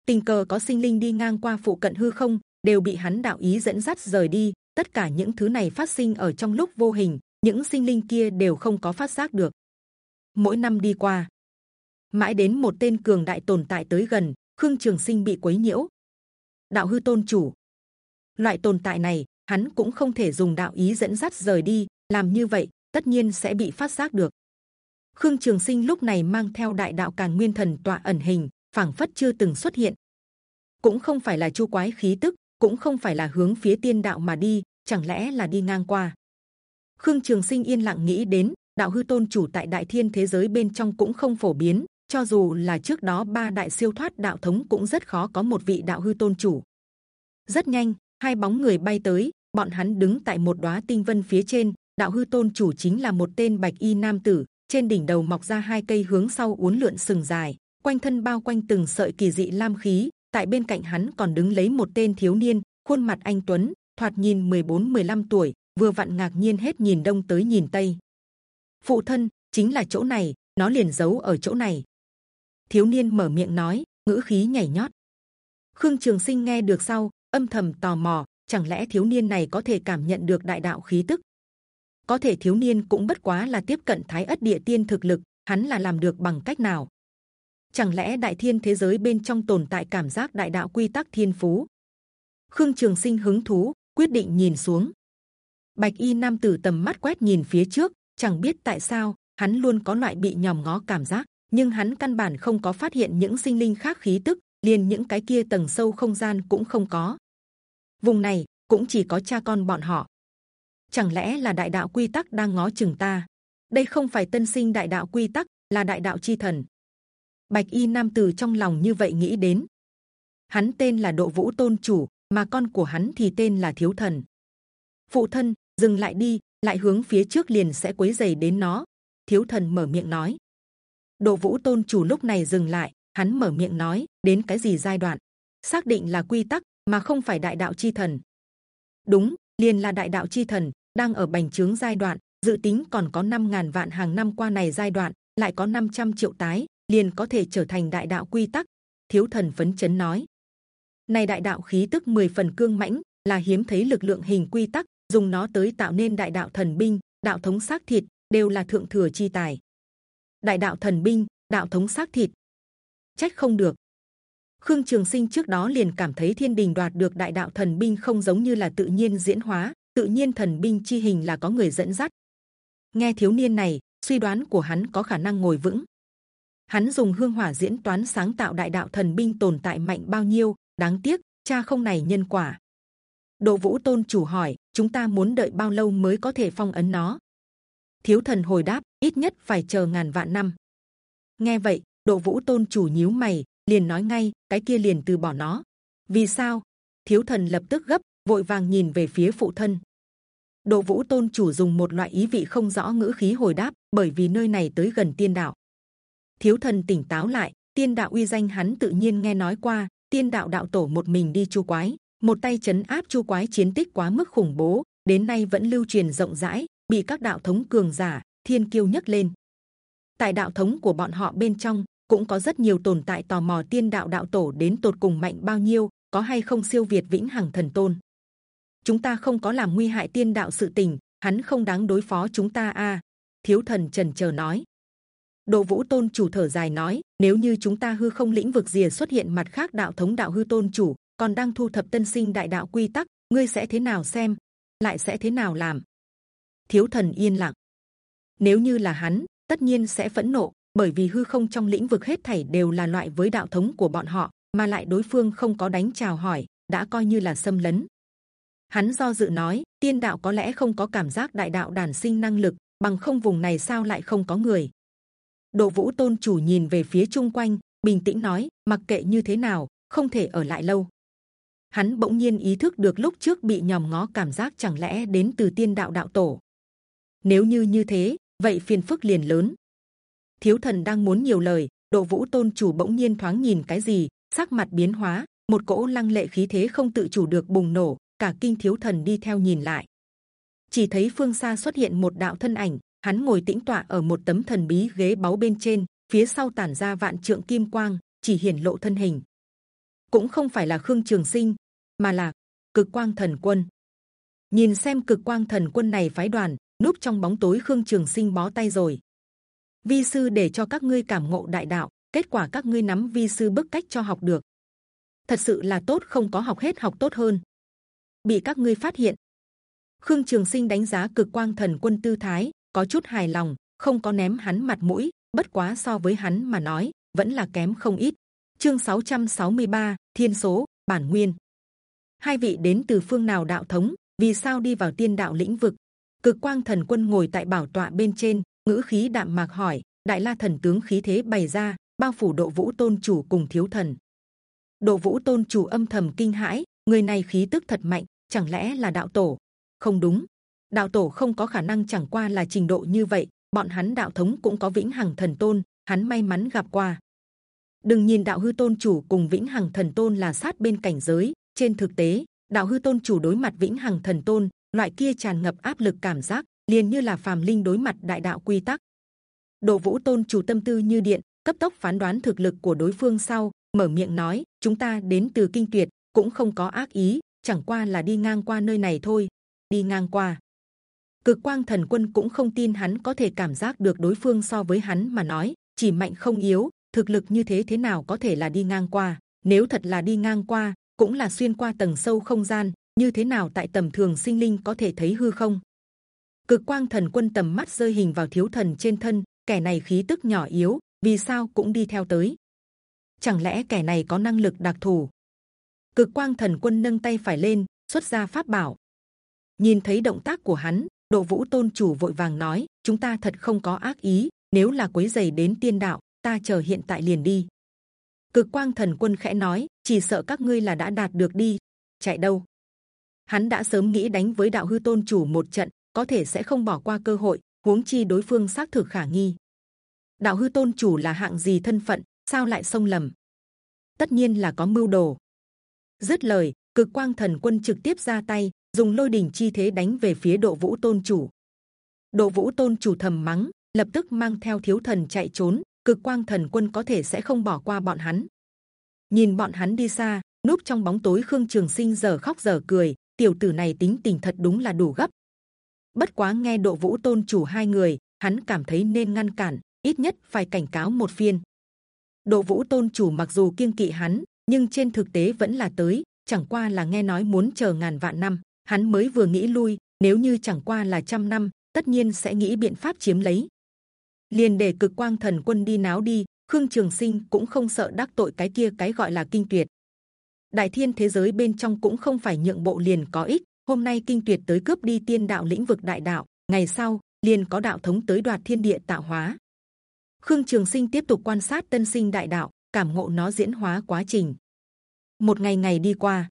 tình cờ có sinh linh đi ngang qua phụ cận hư không đều bị hắn đạo ý dẫn dắt rời đi tất cả những thứ này phát sinh ở trong lúc vô hình những sinh linh kia đều không có phát giác được. Mỗi năm đi qua, mãi đến một tên cường đại tồn tại tới gần, khương trường sinh bị quấy nhiễu. Đạo hư tôn chủ, loại tồn tại này, hắn cũng không thể dùng đạo ý dẫn dắt rời đi, làm như vậy, tất nhiên sẽ bị phát giác được. Khương trường sinh lúc này mang theo đại đạo càn nguyên thần tọa ẩn hình, phảng phất chưa từng xuất hiện. Cũng không phải là chu quái khí tức, cũng không phải là hướng phía tiên đạo mà đi, chẳng lẽ là đi ngang qua? Khương trường sinh yên lặng nghĩ đến đạo hư tôn chủ tại đại thiên thế giới bên trong cũng không phổ biến cho dù là trước đó ba đại siêu thoát đạo thống cũng rất khó có một vị đạo hư tôn chủ rất nhanh hai bóng người bay tới bọn hắn đứng tại một đóa tinh vân phía trên đạo hư tôn chủ chính là một tên bạch y nam tử trên đỉnh đầu mọc ra hai cây hướng sau uốn lượn sừng dài quanh thân bao quanh từng sợi kỳ dị lam khí. Tại bên cạnh hắn còn đứng lấy một tên thiếu niên, khuôn mặt anh tuấn, thoạt nhìn 14-15 tuổi, vừa vặn ngạc nhiên hết nhìn đông tới nhìn tây. Phụ thân chính là chỗ này, nó liền giấu ở chỗ này. Thiếu niên mở miệng nói, ngữ khí nhảy nhót. Khương Trường Sinh nghe được sau, âm thầm tò mò, chẳng lẽ thiếu niên này có thể cảm nhận được đại đạo khí tức? Có thể thiếu niên cũng bất quá là tiếp cận Thái ất địa tiên thực lực, hắn là làm được bằng cách nào? chẳng lẽ đại thiên thế giới bên trong tồn tại cảm giác đại đạo quy tắc thiên phú khương trường sinh hứng thú quyết định nhìn xuống bạch y nam tử tầm mắt quét nhìn phía trước, chẳng biết tại sao, hắn luôn có loại bị nhòm ngó cảm giác, nhưng hắn căn bản không có phát hiện những sinh linh khác khí tức, liền những cái kia tầng sâu không gian cũng không có. Vùng này, cũng chỉ có cha con bọn họ. Chẳng lẽ là đại đạo quy tắc đang ngó chừng ta? Đây không phải tân sinh đại đạo quy tắc, là đại đạo chi thần. Bạch y nam tử trong lòng như vậy nghĩ đến. Hắn tên là độ vũ tôn chủ, mà con của hắn thì tên là thiếu thần. Phụ thân dừng lại đi, lại hướng phía trước liền sẽ quấy giày đến nó. Thiếu thần mở miệng nói. Độ vũ tôn chủ lúc này dừng lại, hắn mở miệng nói, đến cái gì giai đoạn? Xác định là quy tắc, mà không phải đại đạo chi thần. Đúng, liền là đại đạo chi thần, đang ở bành trướng giai đoạn, dự tính còn có 5.000 vạn hàng năm qua này giai đoạn, lại có 500 triệu tái, liền có thể trở thành đại đạo quy tắc. Thiếu thần phấn chấn nói. Này đại đạo khí tức 10 phần cương mãnh, là hiếm thấy lực lượng hình quy tắc dùng nó tới tạo nên đại đạo thần binh, đạo thống xác thịt, đều là thượng thừa chi tài. Đại đạo thần binh, đạo thống xác thịt. Trách không được. Khương trường sinh trước đó liền cảm thấy thiên đình đoạt được đại đạo thần binh không giống như là tự nhiên diễn hóa, tự nhiên thần binh chi hình là có người dẫn dắt. Nghe thiếu niên này, suy đoán của hắn có khả năng ngồi vững. Hắn dùng hương hỏa diễn toán sáng tạo đại đạo thần binh tồn tại mạnh bao nhiêu, đáng tiếc, cha không này nhân quả. Độ vũ tôn chủ hỏi chúng ta muốn đợi bao lâu mới có thể phong ấn nó? Thiếu thần hồi đáp, ít nhất phải chờ ngàn vạn năm. Nghe vậy, độ vũ tôn chủ nhíu mày, liền nói ngay, cái kia liền từ bỏ nó. Vì sao? Thiếu thần lập tức gấp, vội vàng nhìn về phía phụ thân. Độ vũ tôn chủ dùng một loại ý vị không rõ ngữ khí hồi đáp, bởi vì nơi này tới gần tiên đạo. Thiếu thần tỉnh táo lại, tiên đạo uy danh hắn tự nhiên nghe nói qua, tiên đạo đạo tổ một mình đi chu quái một tay chấn áp chu quái chiến tích quá mức khủng bố đến nay vẫn lưu truyền rộng rãi bị các đạo thống cường giả thiên kiêu nhất lên. Tại đạo thống của bọn họ bên trong cũng có rất nhiều tồn tại tò mò tiên đạo đạo tổ đến tột cùng mạnh bao nhiêu có hay không siêu việt vĩnh hằng thần tôn. Chúng ta không có làm nguy hại tiên đạo sự tình hắn không đáng đối phó chúng ta a thiếu thần trần chờ nói. Đồ Vũ Tôn chủ thở dài nói: Nếu như chúng ta hư không lĩnh vực rìa xuất hiện mặt khác đạo thống đạo hư tôn chủ, còn đang thu thập tân sinh đại đạo quy tắc, ngươi sẽ thế nào xem? Lại sẽ thế nào làm? Thiếu thần yên lặng. Nếu như là hắn, tất nhiên sẽ phẫn nộ, bởi vì hư không trong lĩnh vực hết thảy đều là loại với đạo thống của bọn họ, mà lại đối phương không có đánh chào hỏi, đã coi như là xâm lấn. Hắn do dự nói, tiên đạo có lẽ không có cảm giác đại đạo đản sinh năng lực, bằng không vùng này sao lại không có người? Độ Vũ Tôn chủ nhìn về phía chung quanh, bình tĩnh nói: mặc kệ như thế nào, không thể ở lại lâu. Hắn bỗng nhiên ý thức được lúc trước bị nhòm ngó cảm giác chẳng lẽ đến từ tiên đạo đạo tổ. Nếu như như thế, vậy phiền phức liền lớn. Thiếu thần đang muốn nhiều lời, Độ Vũ Tôn chủ bỗng nhiên thoáng nhìn cái gì, sắc mặt biến hóa, một cỗ lăng lệ khí thế không tự chủ được bùng nổ, cả kinh thiếu thần đi theo nhìn lại, chỉ thấy phương xa xuất hiện một đạo thân ảnh, hắn ngồi tĩnh tọa ở một tấm thần bí ghế báu bên trên, phía sau tản ra vạn trượng kim quang, chỉ hiển lộ thân hình. cũng không phải là khương trường sinh, mà là cực quang thần quân. nhìn xem cực quang thần quân này phái đoàn núp trong bóng tối khương trường sinh bó tay rồi. vi sư để cho các ngươi cảm ngộ đại đạo, kết quả các ngươi nắm vi sư bức cách cho học được. thật sự là tốt không có học hết học tốt hơn. bị các ngươi phát hiện. Khương Trường Sinh đánh giá cực quang thần quân tư thái, có chút hài lòng, không có ném hắn mặt mũi. Bất quá so với hắn mà nói, vẫn là kém không ít. Chương 663, Thiên số bản nguyên. Hai vị đến từ phương nào đạo thống? Vì sao đi vào tiên đạo lĩnh vực? Cực quang thần quân ngồi tại bảo tọa bên trên, ngữ khí đạm mạc hỏi. Đại la thần tướng khí thế bày ra, bao phủ độ vũ tôn chủ cùng thiếu thần. Độ vũ tôn chủ âm thầm kinh hãi, người này khí tức thật mạnh, chẳng lẽ là đạo tổ? Không đúng, đạo tổ không có khả năng chẳng qua là trình độ như vậy bọn hắn đạo thống cũng có vĩnh hằng thần tôn hắn may mắn gặp qua đừng nhìn đạo hư tôn chủ cùng vĩnh hằng thần tôn là sát bên cảnh giới trên thực tế, đạo hư tôn chủ đối mặt vĩnh hằng thần tôn, loại kia tràn ngập áp lực cảm giác, liền như là phàm linh đối mặt đại đạo quy tắc. Đồ vũ tôn chủ tâm tư như điện, cấp tốc phán đoán thực lực của đối phương sau, mở miệng nói, chúng ta đến từ kinh tuyệt, cũng không có ác ý, chẳng qua là đi ngang qua nơi này thôi. Đi ngang qua. Cực quang thần quân cũng không tin hắn có thể cảm giác được đối phương so với hắn mà nói, chỉ mạnh không yếu, thực lực như thế thế nào có thể là đi ngang qua? Nếu thật là đi ngang qua cũng là xuyên qua tầng sâu không gian, như thế nào tại tầm thường sinh linh có thể thấy hư không? Cực quang thần quân tầm mắt rơi hình vào thiếu thần trên thân, kẻ này khí tức nhỏ yếu, vì sao cũng đi theo tới? Chẳng lẽ kẻ này có năng lực đặc thù? Cực quang thần quân nâng tay phải lên, xuất ra pháp bảo. Nhìn thấy động tác của hắn, độ vũ tôn chủ vội vàng nói, chúng ta thật không có ác ý, nếu là quấy giày đến tiên đạo, ta chờ hiện tại liền đi. Cực quang thần quân khẽ nói chỉ sợ các ngươi là đã đạt được đi. Chạy đâu? Hắn đã sớm nghĩ đánh với đạo hư tôn chủ một trận, có thể sẽ không bỏ qua cơ hội, huống chi đối phương xác thực khả nghi. Đạo hư tôn chủ là hạng gì thân phận, sao lại xông lầm? Tất nhiên là có mưu đồ. Dứt lời, cực quang thần quân trực tiếp ra tay, dùng lôi đỉnh chi thế đánh về phía độ vũ tôn chủ. Độ vũ tôn chủ thầm mắng, lập tức mang theo thiếu thần chạy trốn, cực quang thần quân có thể sẽ không bỏ qua bọn hắn nhìn bọn hắn đi xa, núp trong bóng tối khương trường sinh giờ khóc giờ cười, tiểu tử này tính tình thật đúng là đủ gấp. Bất quá nghe độ vũ tôn chủ hai người, hắn cảm thấy nên ngăn cản, ít nhất phải cảnh cáo một phiên. Độ vũ tôn chủ mặc dù kiêng kỵ hắn, nhưng trên thực tế vẫn là tới, chẳng qua là nghe nói muốn chờ ngàn vạn năm, hắn mới vừa nghĩ lui, nếu như chẳng qua là trăm năm, tất nhiên sẽ nghĩ biện pháp chiếm lấy. Liền để cực quang thần quân đi náo đi khương trường sinh cũng không sợ đắc tội cái kia cái gọi là kinh tuyệt. Đại thiên thế giới bên trong cũng không phải nhượng bộ liền có ích. Hôm nay kinh tuyệt tới cướp đi tiên đạo lĩnh vực đại đạo, ngày sau liền có đạo thống tới đoạt thiên địa tạo hóa. Khương trường sinh tiếp tục quan sát tân sinh đại đạo, cảm ngộ nó diễn hóa quá trình. Một ngày ngày đi qua,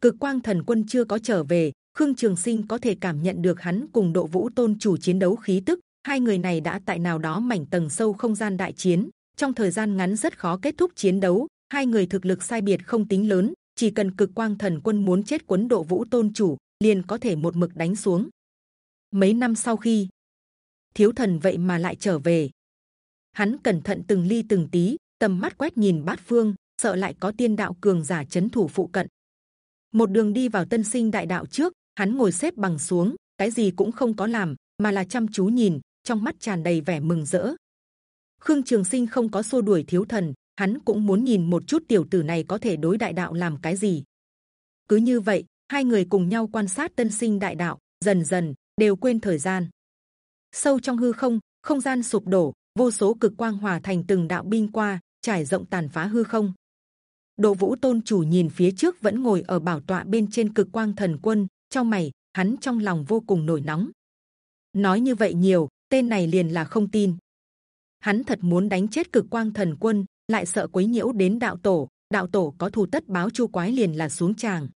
cực quang thần quân chưa có trở về. Khương trường sinh có thể cảm nhận được hắn cùng độ vũ tôn chủ chiến đấu khí tức. Hai người này đã tại nào đó mảnh tầng sâu không gian đại chiến trong thời gian ngắn rất khó kết thúc chiến đấu, hai người thực lực sai biệt không tính lớn, chỉ cần cực quang thần quân muốn chết quấn độ vũ tôn chủ, liền có thể một mực đánh xuống. Mấy năm sau khi thiếu thần vậy mà lại trở về, hắn cẩn thận từng ly từng tí, tầm mắt quét nhìn bát phương, sợ lại có tiên đạo cường giả chấn thủ phụ cận. Một đường đi vào tân sinh đại đạo trước, hắn ngồi xếp bằng xuống, cái gì cũng không có làm, mà là chăm chú nhìn, trong mắt tràn đầy vẻ mừng rỡ khương trường sinh không có xô đuổi thiếu thần hắn cũng muốn nhìn một chút tiểu tử này có thể đối đại đạo làm cái gì cứ như vậy hai người cùng nhau quan sát tân sinh đại đạo dần dần đều quên thời gian sâu trong hư không không gian sụp đổ vô số cực quang hòa thành từng đạo binh qua trải rộng tàn phá hư không Độ Vũ Tôn chủ nhìn phía trước vẫn ngồi ở bảo tọa bên trên cực quang thần quân, trong mày hắn trong lòng vô cùng nổi nóng. Nói như vậy nhiều, tên này liền là không tin. Hắn thật muốn đánh chết cực quang thần quân, lại sợ quấy nhiễu đến đạo tổ. Đạo tổ có thù tất báo chu quái liền là xuống tràng.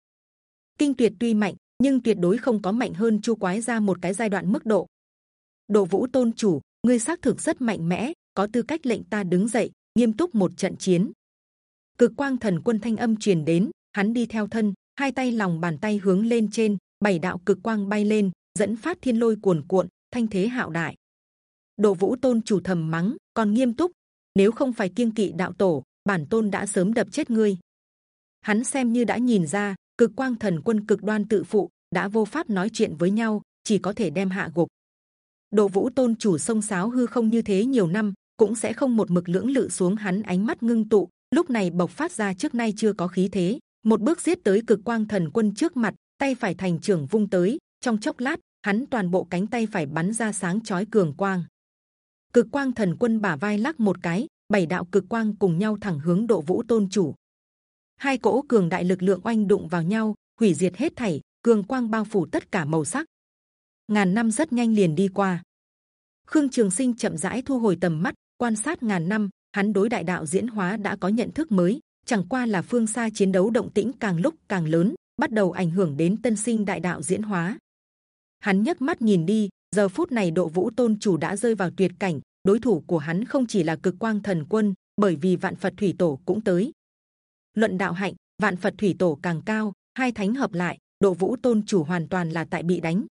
Kinh tuyệt tuy mạnh, nhưng tuyệt đối không có mạnh hơn chu quái ra một cái giai đoạn mức độ. Độ Vũ Tôn chủ, ngươi xác thực rất mạnh mẽ, có tư cách lệnh ta đứng dậy, nghiêm túc một trận chiến cực quang thần quân thanh âm truyền đến hắn đi theo thân hai tay lòng bàn tay hướng lên trên bảy đạo cực quang bay lên dẫn phát thiên lôi cuồn cuộn thanh thế hạo đại độ vũ tôn chủ thầm mắng còn nghiêm túc, nếu không phải kiêng kỵ đạo tổ, bản tôn đã sớm đập chết ngươi. Hắn xem như đã nhìn ra, cực quang thần quân cực đoan tự phụ đã vô pháp nói chuyện với nhau, chỉ có thể đem hạ gục. Độ vũ tôn chủ sông sáo hư không như thế nhiều năm, cũng sẽ không một mực lưỡng lự xuống hắn ánh mắt ngưng tụ, lúc này bộc phát ra trước nay chưa có khí thế, một bước giết tới cực quang thần quân trước mặt, tay phải thành trưởng vung tới, trong chốc lát, hắn toàn bộ cánh tay phải bắn ra sáng chói cường quang cực quang thần quân bả vai lắc một cái, bảy đạo cực quang cùng nhau thẳng hướng độ vũ tôn chủ. Hai cỗ cường đại lực lượng oanh đụng vào nhau, hủy diệt hết thảy, cường quang bao phủ tất cả màu sắc. Ngàn năm rất nhanh liền đi qua. Khương trường sinh chậm rãi thu hồi tầm mắt, quan sát ngàn năm, hắn đối đại đạo diễn hóa đã có nhận thức mới, chẳng qua là phương xa chiến đấu động tĩnh càng lúc càng lớn, bắt đầu ảnh hưởng đến tân sinh đại đạo diễn hóa. Hắn nhấc mắt nhìn đi, giờ phút này độ vũ tôn chủ đã rơi vào tuyệt cảnh đối thủ của hắn không chỉ là cực quang thần quân bởi vì vạn phật thủy tổ cũng tới luận đạo hạnh vạn phật thủy tổ càng cao hai thánh hợp lại độ vũ tôn chủ hoàn toàn là tại bị đánh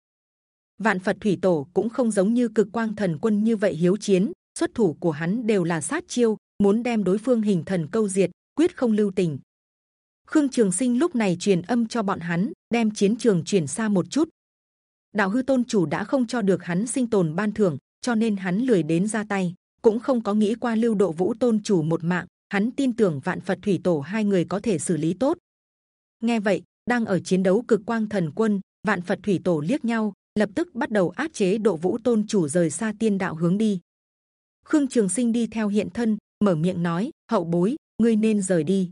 vạn phật thủy tổ cũng không giống như cực quang thần quân như vậy hiếu chiến xuất thủ của hắn đều là sát chiêu, muốn đem đối phương hình thần câu diệt, quyết không lưu tình. Khương Trường Sinh lúc này truyền âm cho bọn hắn, đem chiến trường chuyển xa một chút. Đạo hư tôn chủ đã không cho được hắn sinh tồn ban thưởng, cho nên hắn lười đến ra tay, cũng không có nghĩ qua lưu độ vũ tôn chủ một mạng. Hắn tin tưởng vạn Phật thủy tổ hai người có thể xử lý tốt. Nghe vậy, đang ở chiến đấu cực quang thần quân, vạn Phật thủy tổ liếc nhau, lập tức bắt đầu áp chế độ vũ tôn chủ rời xa tiên đạo hướng đi. Khương Trường Sinh đi theo hiện thân, mở miệng nói: hậu bối, ngươi nên rời đi.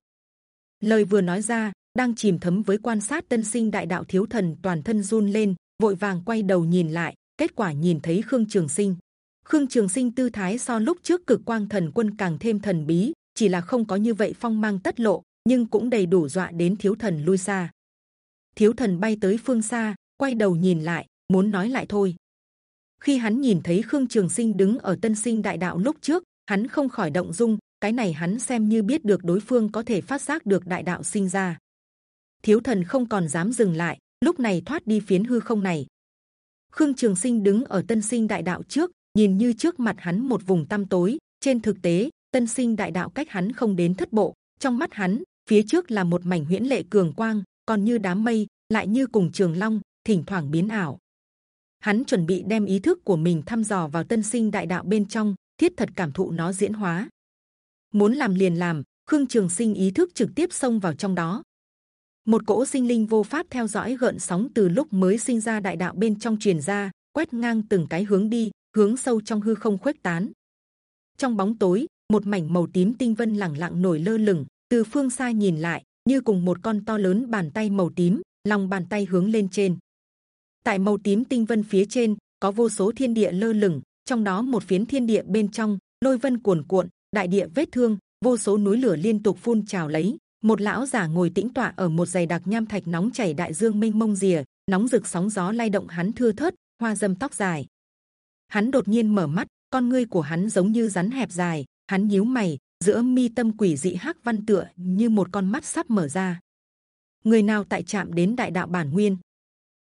Lời vừa nói ra, đang chìm thấm với quan sát tân sinh đại đạo thiếu thần toàn thân run lên, vội vàng quay đầu nhìn lại, kết quả nhìn thấy Khương Trường Sinh. Khương Trường Sinh tư thái so lúc trước cực quang thần quân càng thêm thần bí, chỉ là không có như vậy phong mang tất lộ, nhưng cũng đầy đủ dọa đến thiếu thần lui xa. Thiếu thần bay tới phương xa, quay đầu nhìn lại, muốn nói lại thôi. Khi hắn nhìn thấy Khương Trường Sinh đứng ở Tân Sinh Đại Đạo lúc trước, hắn không khỏi động dung. Cái này hắn xem như biết được đối phương có thể phát giác được đại đạo sinh ra. Thiếu thần không còn dám dừng lại, lúc này thoát đi phiến hư không này. Khương Trường Sinh đứng ở Tân Sinh Đại Đạo trước, nhìn như trước mặt hắn một vùng tăm tối. Trên thực tế, Tân Sinh Đại Đạo cách hắn không đến thất bộ. Trong mắt hắn, phía trước là một mảnh huyễn lệ cường quang, còn như đám mây, lại như cùng trường long, thỉnh thoảng biến ảo. Hắn chuẩn bị đem ý thức của mình thăm dò vào Tân Sinh Đại Đạo bên trong, thiết thật cảm thụ nó diễn hóa. Muốn làm liền làm, Khương Trường Sinh ý thức trực tiếp xông vào trong đó. Một cỗ sinh linh vô pháp theo dõi gợn sóng từ lúc mới sinh ra đại đạo bên trong truyền ra, quét ngang từng cái hướng đi, hướng sâu trong hư không khuếch tán. Trong bóng tối, một mảnh màu tím tinh vân lẳng lặng nổi lơ lửng, từ phương xa nhìn lại như cùng một con to lớn bàn tay màu tím, lòng bàn tay hướng lên trên. Tại màu tím tinh vân phía trên có vô số thiên địa lơ lửng, trong đó một phiến thiên địa bên trong lôi vân cuồn cuộn, đại địa vết thương, vô số núi lửa liên tục phun trào lấy. Một lão giả ngồi tĩnh tọa ở một dày đặc nham thạch nóng chảy đại dương mênh mông rìa, nóng rực sóng gió lay động hắn thưa thớt, hoa dâm tóc dài. Hắn đột nhiên mở mắt, con ngươi của hắn giống như rắn hẹp dài, hắn nhíu mày, giữa mi tâm quỷ dị hắc văn tựa như một con mắt sắp mở ra. Người nào tại chạm đến đại đạo bản nguyên?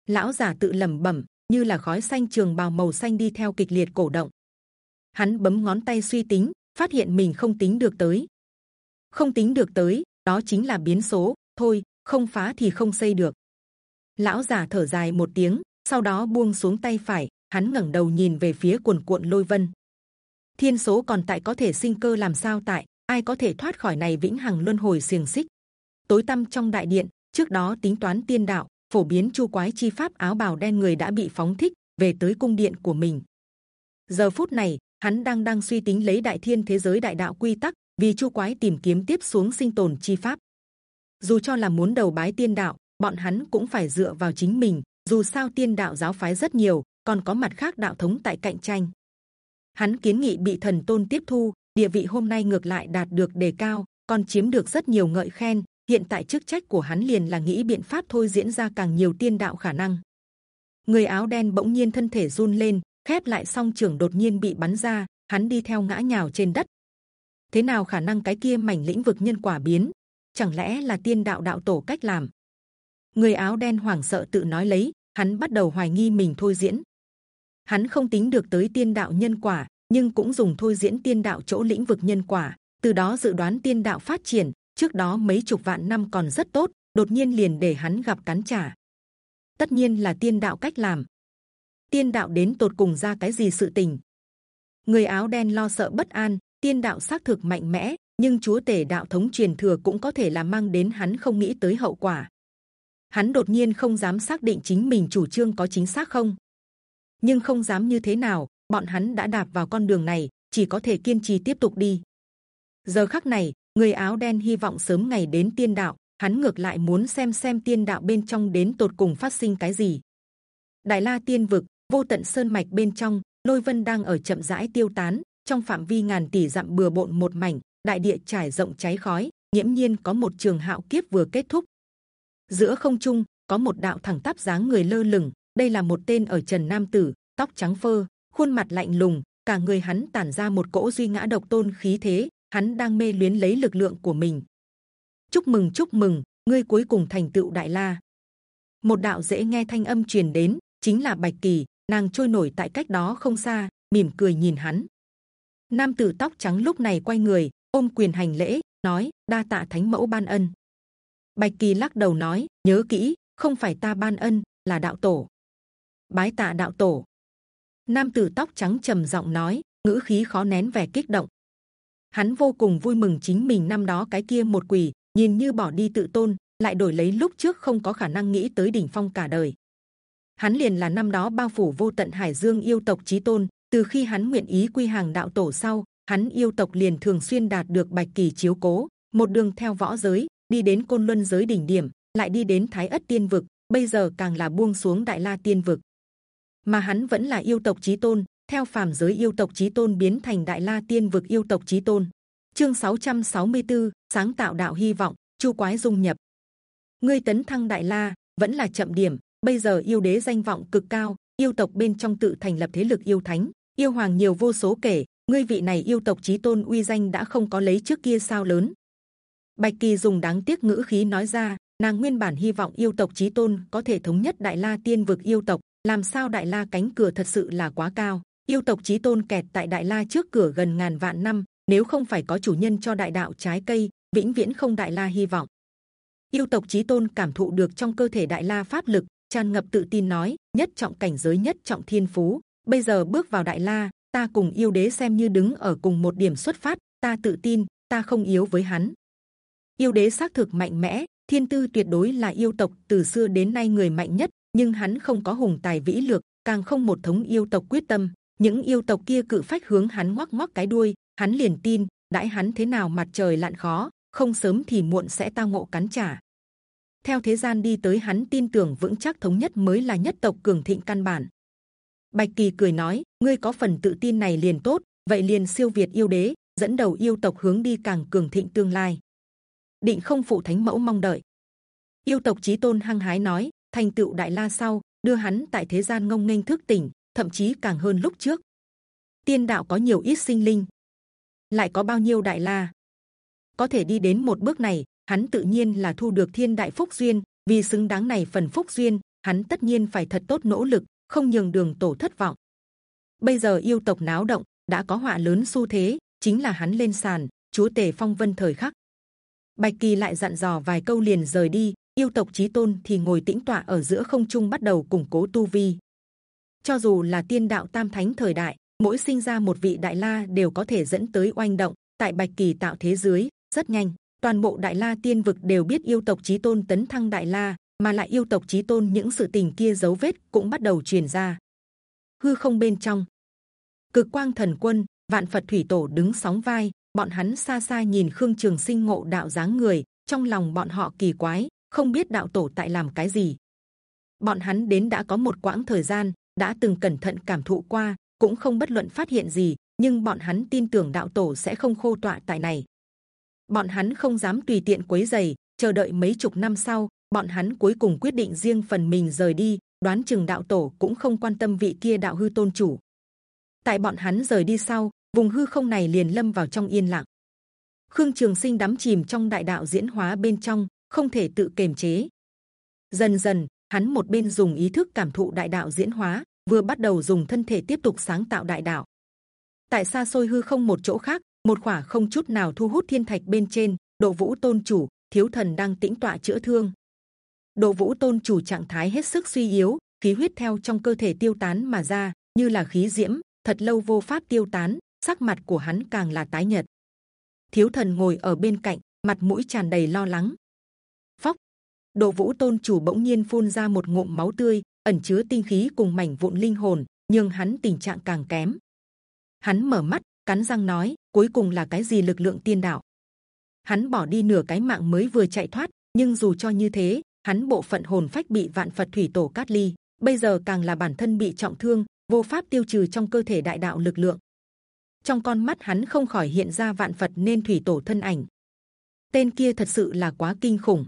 Lão giả tự lẩm bẩm, như là khói xanh trường bào màu xanh đi theo kịch liệt cổ động. Hắn bấm ngón tay suy tính, phát hiện mình không tính được tới. Không tính được tới, đó chính là biến số. Thôi, không phá thì không xây được. Lão giả thở dài một tiếng, sau đó buông xuống tay phải, hắn ngẩng đầu nhìn về phía cuồn cuộn lôi vân. Thiên số còn tại có thể sinh cơ làm sao tại? Ai có thể thoát khỏi này vĩnh hằng luân hồi xiềng xích? Tối tâm trong đại điện trước đó tính toán tiên đạo phổ biến chu quái chi pháp áo bào đen người đã bị phóng thích về tới cung điện của mình. Giờ phút này hắn đang đang suy tính lấy đại thiên thế giới đại đạo quy tắc vì chu quái tìm kiếm tiếp xuống sinh tồn chi pháp. Dù cho là muốn đầu bái tiên đạo, bọn hắn cũng phải dựa vào chính mình, dù sao tiên đạo giáo phái rất nhiều, còn có mặt khác đạo thống tại cạnh tranh. Hắn kiến nghị bị thần tôn tiếp thu, địa vị hôm nay ngược lại đạt được đề cao, còn chiếm được rất nhiều ngợi khen, hiện tại chức trách của hắn liền là nghĩ biện pháp thôi diễn ra càng nhiều tiên đạo khả năng. Người áo đen bỗng nhiên thân thể run lên, khép lại song trưởng đột nhiên bị bắn ra, hắn đi theo ngã nhào trên đất thế nào khả năng cái kia mảnh lĩnh vực nhân quả biến? Chẳng lẽ là tiên đạo đạo tổ cách làm? Người áo đen hoảng sợ tự nói lấy, hắn bắt đầu hoài nghi mình thôi diễn. Hắn không tính được tới tiên đạo nhân quả, nhưng cũng dùng thôi diễn tiên đạo chỗ lĩnh vực nhân quả, từ đó dự đoán tiên đạo phát triển, trước đó mấy chục vạn năm còn rất tốt, đột nhiên liền để hắn gặp cắn trả. Tất nhiên là tiên đạo cách làm. Tiên đạo đến tột cùng ra cái gì sự tình? Người áo đen lo sợ bất an tiên đạo xác thực mạnh mẽ, nhưng chúa tể đạo thống truyền thừa cũng có thể là mang đến hắn không nghĩ tới hậu quả. Hắn đột nhiên không dám xác định chính mình chủ trương có chính xác không. Nhưng không dám như thế nào, bọn hắn đã đạp vào con đường này, chỉ có thể kiên trì tiếp tục đi. Giờ khắc này, người áo đen hy vọng sớm ngày đến tiên đạo, hắn ngược lại muốn xem xem tiên đạo bên trong đến tột cùng phát sinh cái gì. Đại la tiên vực, vô tận sơn mạch bên trong, lôi vân đang ở chậm rãi tiêu tán trong phạm vi ngàn tỷ dặm bừa bộn một mảnh, đại địa trải rộng cháy khói nhiễm nhiên có một trường hạo kiếp vừa kết thúc. Giữa không trung, có một đạo thẳng tắp dáng người lơ lửng, đây là một tên ở trần nam tử, tóc trắng phơ, khuôn mặt lạnh lùng, cả người hắn tản ra một cỗ duy ngã độc tôn khí thế, hắn đang mê luyến lấy lực lượng của mình. Chúc mừng chúc mừng, ngươi cuối cùng thành tựu đại la. Một đạo dễ nghe thanh âm truyền đến, chính là bạch kỳ, nàng trôi nổi tại cách đó không xa, mỉm cười nhìn hắn nam tử tóc trắng lúc này quay người, ôm quyền hành lễ, nói, đa tạ thánh mẫu ban ân. Bạch kỳ lắc đầu nói, nhớ kỹ, không phải ta ban ân, là đạo tổ. Bái tạ đạo tổ. Nam tử tóc trắng trầm giọng nói, ngữ khí khó nén vẻ kích động. Hắn vô cùng vui mừng chính mình năm đó cái kia một quỷ nhìn như bỏ đi tự tôn, lại đổi lấy lúc trước không có khả năng nghĩ tới đỉnh phong cả đời. Hắn liền là năm đó bao phủ vô tận hải dương yêu tộc chí tôn từ khi hắn nguyện ý quy hàng đạo tổ sau hắn yêu tộc liền thường xuyên đạt được bạch kỳ chiếu cố một đường theo võ giới đi đến côn luân giới đỉnh điểm lại đi đến thái ất tiên vực bây giờ càng là buông xuống đại la tiên vực. Mà hắn vẫn là yêu tộc chí tôn theo phàm giới yêu tộc chí tôn biến thành đại la tiên vực yêu tộc chí tôn. Chương 664, sáng tạo đạo hy vọng chu quái dung nhập. Ngươi tấn thăng đại la vẫn là chậm điểm bây giờ yêu đế danh vọng cực cao yêu tộc bên trong tự thành lập thế lực yêu thánh. Yêu hoàng nhiều vô số kể, ngươi vị này yêu tộc chí tôn uy danh đã không có lấy trước kia sao lớn. Bạch kỳ dùng đáng tiếc ngữ khí nói ra, nàng nguyên bản hy vọng yêu tộc chí tôn có thể thống nhất đại la tiên vực yêu tộc. Làm sao đại la cánh cửa thật sự là quá cao? Yêu tộc chí tôn kẹt tại đại la trước cửa gần ngàn vạn năm, nếu không phải có chủ nhân cho đại đạo trái cây, vĩnh viễn không đại la hy vọng. Yêu tộc chí tôn cảm thụ được trong cơ thể đại la pháp lực tràn ngập tự tin nói, nhất trọng cảnh giới, nhất trọng thiên phú. Bây giờ bước vào đại la, ta cùng yêu đế xem như đứng ở cùng một điểm xuất phát. Ta tự tin, ta không yếu với hắn. Yêu đế xác thực mạnh mẽ, thiên tư tuyệt đối là yêu tộc, từ xưa đến nay người mạnh nhất, nhưng hắn không có hùng tài vĩ lược, càng không một thống yêu tộc quyết tâm. Những yêu tộc kia cự phách hướng hắn ngoắc ngoắc cái đuôi, hắn liền tin, đãi hắn thế nào mặt trời lặn khó, không sớm thì muộn sẽ tao ngộ cắn trả theo thế gian đi tới hắn tin tưởng vững chắc thống nhất mới là nhất tộc cường thịnh căn bản. Bạch kỳ cười nói, ngươi có phần tự tin này liền tốt, vậy liền siêu việt yêu đế, dẫn đầu yêu tộc hướng đi càng cường thịnh tương lai. Định không phụ thánh mẫu mong đợi. Yêu tộc chí tôn hăng hái nói, thành tựu đại la sau, đưa hắn tại thế gian ngông nghênh thức tỉnh, thậm chí càng hơn lúc trước. Tiên đạo có nhiều ít sinh linh, lại có bao nhiêu đại la? Có thể đi đến một bước này hắn tự nhiên là thu được thiên đại phúc duyên, vì xứng đáng này phần phúc duyên, hắn tất nhiên phải thật tốt nỗ lực, không nhường đường tổ thất vọng. Bây giờ yêu tộc náo động, đã có họa lớn xu thế, chính là hắn lên sàn, chúa tể phong vân thời khắc. Bạch kỳ lại dặn dò vài câu liền rời đi, yêu tộc chí tôn thì ngồi tĩnh tọa ở giữa không trung bắt đầu củng cố tu vi. Cho dù là tiên đạo tam thánh thời đại, mỗi sinh ra một vị đại la đều có thể dẫn tới oanh động, tại bạch kỳ tạo thế dưới, rất nhanh toàn bộ đại la tiên vực đều biết yêu tộc chí tôn tấn thăng đại la, mà lại yêu tộc chí tôn những sự tình kia dấu vết cũng bắt đầu truyền ra. Hư không bên trong, cực quang thần quân, vạn phật thủy tổ đứng sóng vai, bọn hắn xa xa nhìn khương trường sinh ngộ đạo dáng người, trong lòng bọn họ kỳ quái, không biết đạo tổ tại làm cái gì. Bọn hắn đến đã có một quãng thời gian, đã từng cẩn thận cảm thụ qua, cũng không bất luận phát hiện gì, nhưng bọn hắn tin tưởng đạo tổ sẽ không khô tọa tại này bọn hắn không dám tùy tiện quấy giày chờ đợi mấy chục năm sau, bọn hắn cuối cùng quyết định riêng phần mình rời đi, đoán chừng đạo tổ cũng không quan tâm vị kia đạo hư tôn chủ. Tại bọn hắn rời đi sau, vùng hư không này liền lâm vào trong yên lặng. Khương trường sinh đắm chìm trong đại đạo diễn hóa bên trong, không thể tự kiềm chế. Dần dần, hắn một bên dùng ý thức cảm thụ đại đạo diễn hóa, vừa bắt đầu dùng thân thể tiếp tục sáng tạo đại đạo. Tại xa xôi hư không một chỗ khác một khỏa không chút nào thu hút thiên thạch bên trên độ vũ tôn chủ, thiếu thần đang tĩnh tọa chữa thương. Độ vũ tôn chủ trạng thái hết sức suy yếu, khí huyết theo trong cơ thể tiêu tán mà ra, như là khí diễm, thật lâu vô pháp tiêu tán, sắc mặt của hắn càng là tái nhợt. Thiếu thần ngồi ở bên cạnh, mặt mũi tràn đầy lo lắng. Phóc độ vũ tôn chủ bỗng nhiên phun ra một ngụm máu tươi, ẩn chứa tinh khí cùng mảnh vụn linh hồn nhưng hắn tình trạng càng kém. Hắn mở mắt cắn răng nói cuối cùng là cái gì lực lượng tiên đạo? Hắn bỏ đi nửa cái mạng mới vừa chạy thoát nhưng dù cho như thế hắn bộ phận hồn phách bị vạn phật thủy tổ cát ly bây giờ càng là bản thân bị trọng thương vô pháp tiêu trừ trong cơ thể đại đạo lực lượng. Trong con mắt hắn không khỏi hiện ra vạn phật nên thủy tổ thân ảnh. Tên kia thật sự là quá kinh khủng.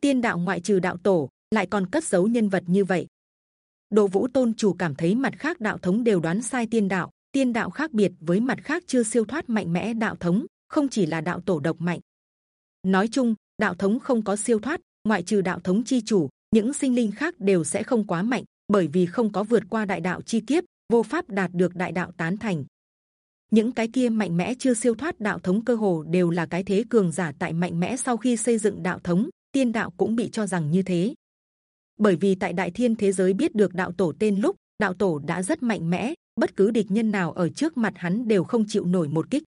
Tiên đạo ngoại trừ đạo tổ lại còn cất giấu nhân vật như vậy. Đồ Vũ Tôn chủ cảm thấy mặt khác đạo thống đều đoán sai tiên đạo, tiên đạo khác biệt với mặt khác chưa siêu thoát mạnh mẽ đạo thống, không chỉ là đạo tổ độc mạnh. Nói chung, đạo thống không có siêu thoát, ngoại trừ đạo thống chi chủ, những sinh linh khác đều sẽ không quá mạnh, bởi vì không có vượt qua đại đạo chi kiếp, vô pháp đạt được đại đạo tán thành. Những cái kia mạnh mẽ chưa siêu thoát đạo thống cơ hồ đều là cái thế cường giả tại mạnh mẽ sau khi xây dựng đạo thống, tiên đạo cũng bị cho rằng như thế. Bởi vì tại đại thiên thế giới biết được đạo tổ tên lúc đạo tổ đã rất mạnh mẽ, bất cứ địch nhân nào ở trước mặt hắn đều không chịu nổi một kích.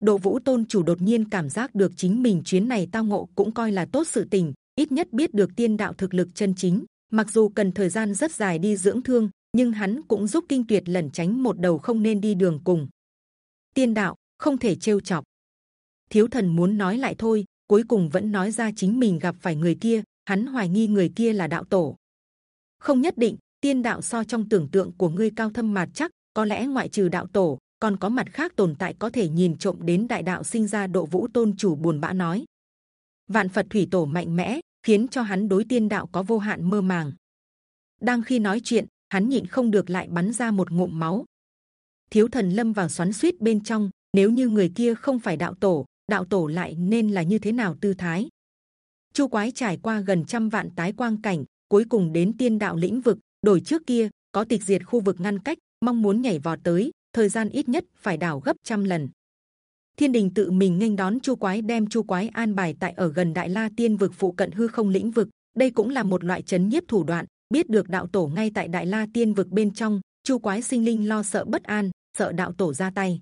đồ Vũ Tôn chủ đột nhiên cảm giác được chính mình chuyến này tao ngộ cũng coi là tốt sự tình, ít nhất biết được tiên đạo thực lực chân chính, Mặc dù cần thời gian rất dài đi dưỡng thương, nhưng hắn cũng giúp kinh tuyệt lẩn tránh một đầu không nên đi đường cùng. Tiên đạo không thể trêu chọc. Thiếu thần muốn nói lại thôi, cuối cùng vẫn nói ra chính mình gặp phải người kia. Hắn hoài nghi người kia là đạo tổ. Không nhất định, tiên đạo so trong tưởng tượng của ngươi cao thâm mạt chắc. Có lẽ ngoại trừ đạo tổ, còn có mặt khác tồn tại có thể nhìn trộm đến đại đạo sinh ra độ vũ tôn chủ buồn bã nói. Vạn Phật thủy tổ mạnh mẽ, khiến cho hắn đối tiên đạo có vô hạn mơ màng. Đang khi nói chuyện, hắn nhịn không được lại bắn ra một ngụm máu. Thiếu thần lâm vào xoắn xuýt bên trong. Nếu như người kia không phải đạo tổ, đạo tổ lại nên là như thế nào tư thái? Chu quái trải qua gần trăm vạn tái quang cảnh, cuối cùng đến tiên đạo lĩnh vực. Đổi trước kia có tịch diệt khu vực ngăn cách, mong muốn nhảy vào tới, thời gian ít nhất phải đảo gấp trăm lần. Thiên đình tự mình nghênh đón chu quái đem chu quái an bài tại ở gần đại la tiên vực phụ cận hư không lĩnh vực. Đây cũng là một loại chấn nhiếp thủ đoạn. Biết được đạo tổ ngay tại đại la tiên vực bên trong, chu quái sinh linh lo sợ bất an, sợ đạo tổ ra tay.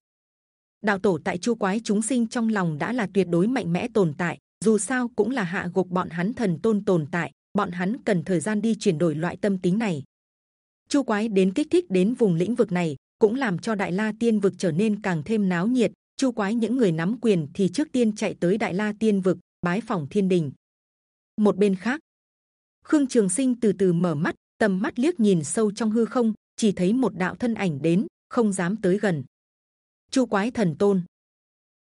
Đạo tổ tại chu quái chúng sinh trong lòng đã là tuyệt đối mạnh mẽ tồn tại. Dù sao cũng là hạ gục bọn hắn thần tôn tồn tại, bọn hắn cần thời gian đi chuyển đổi loại tâm tính này. Chu quái đến kích thích đến vùng lĩnh vực này, cũng làm cho đại la tiên vực trở nên càng thêm náo nhiệt. Chu quái những người nắm quyền thì trước tiên chạy tới đại la tiên vực bái phòng thiên đình. Một bên khác, Khương Trường Sinh từ từ mở mắt, tầm mắt liếc nhìn sâu trong hư không, chỉ thấy một đạo thân ảnh đến, không dám tới gần. Chu quái thần tôn,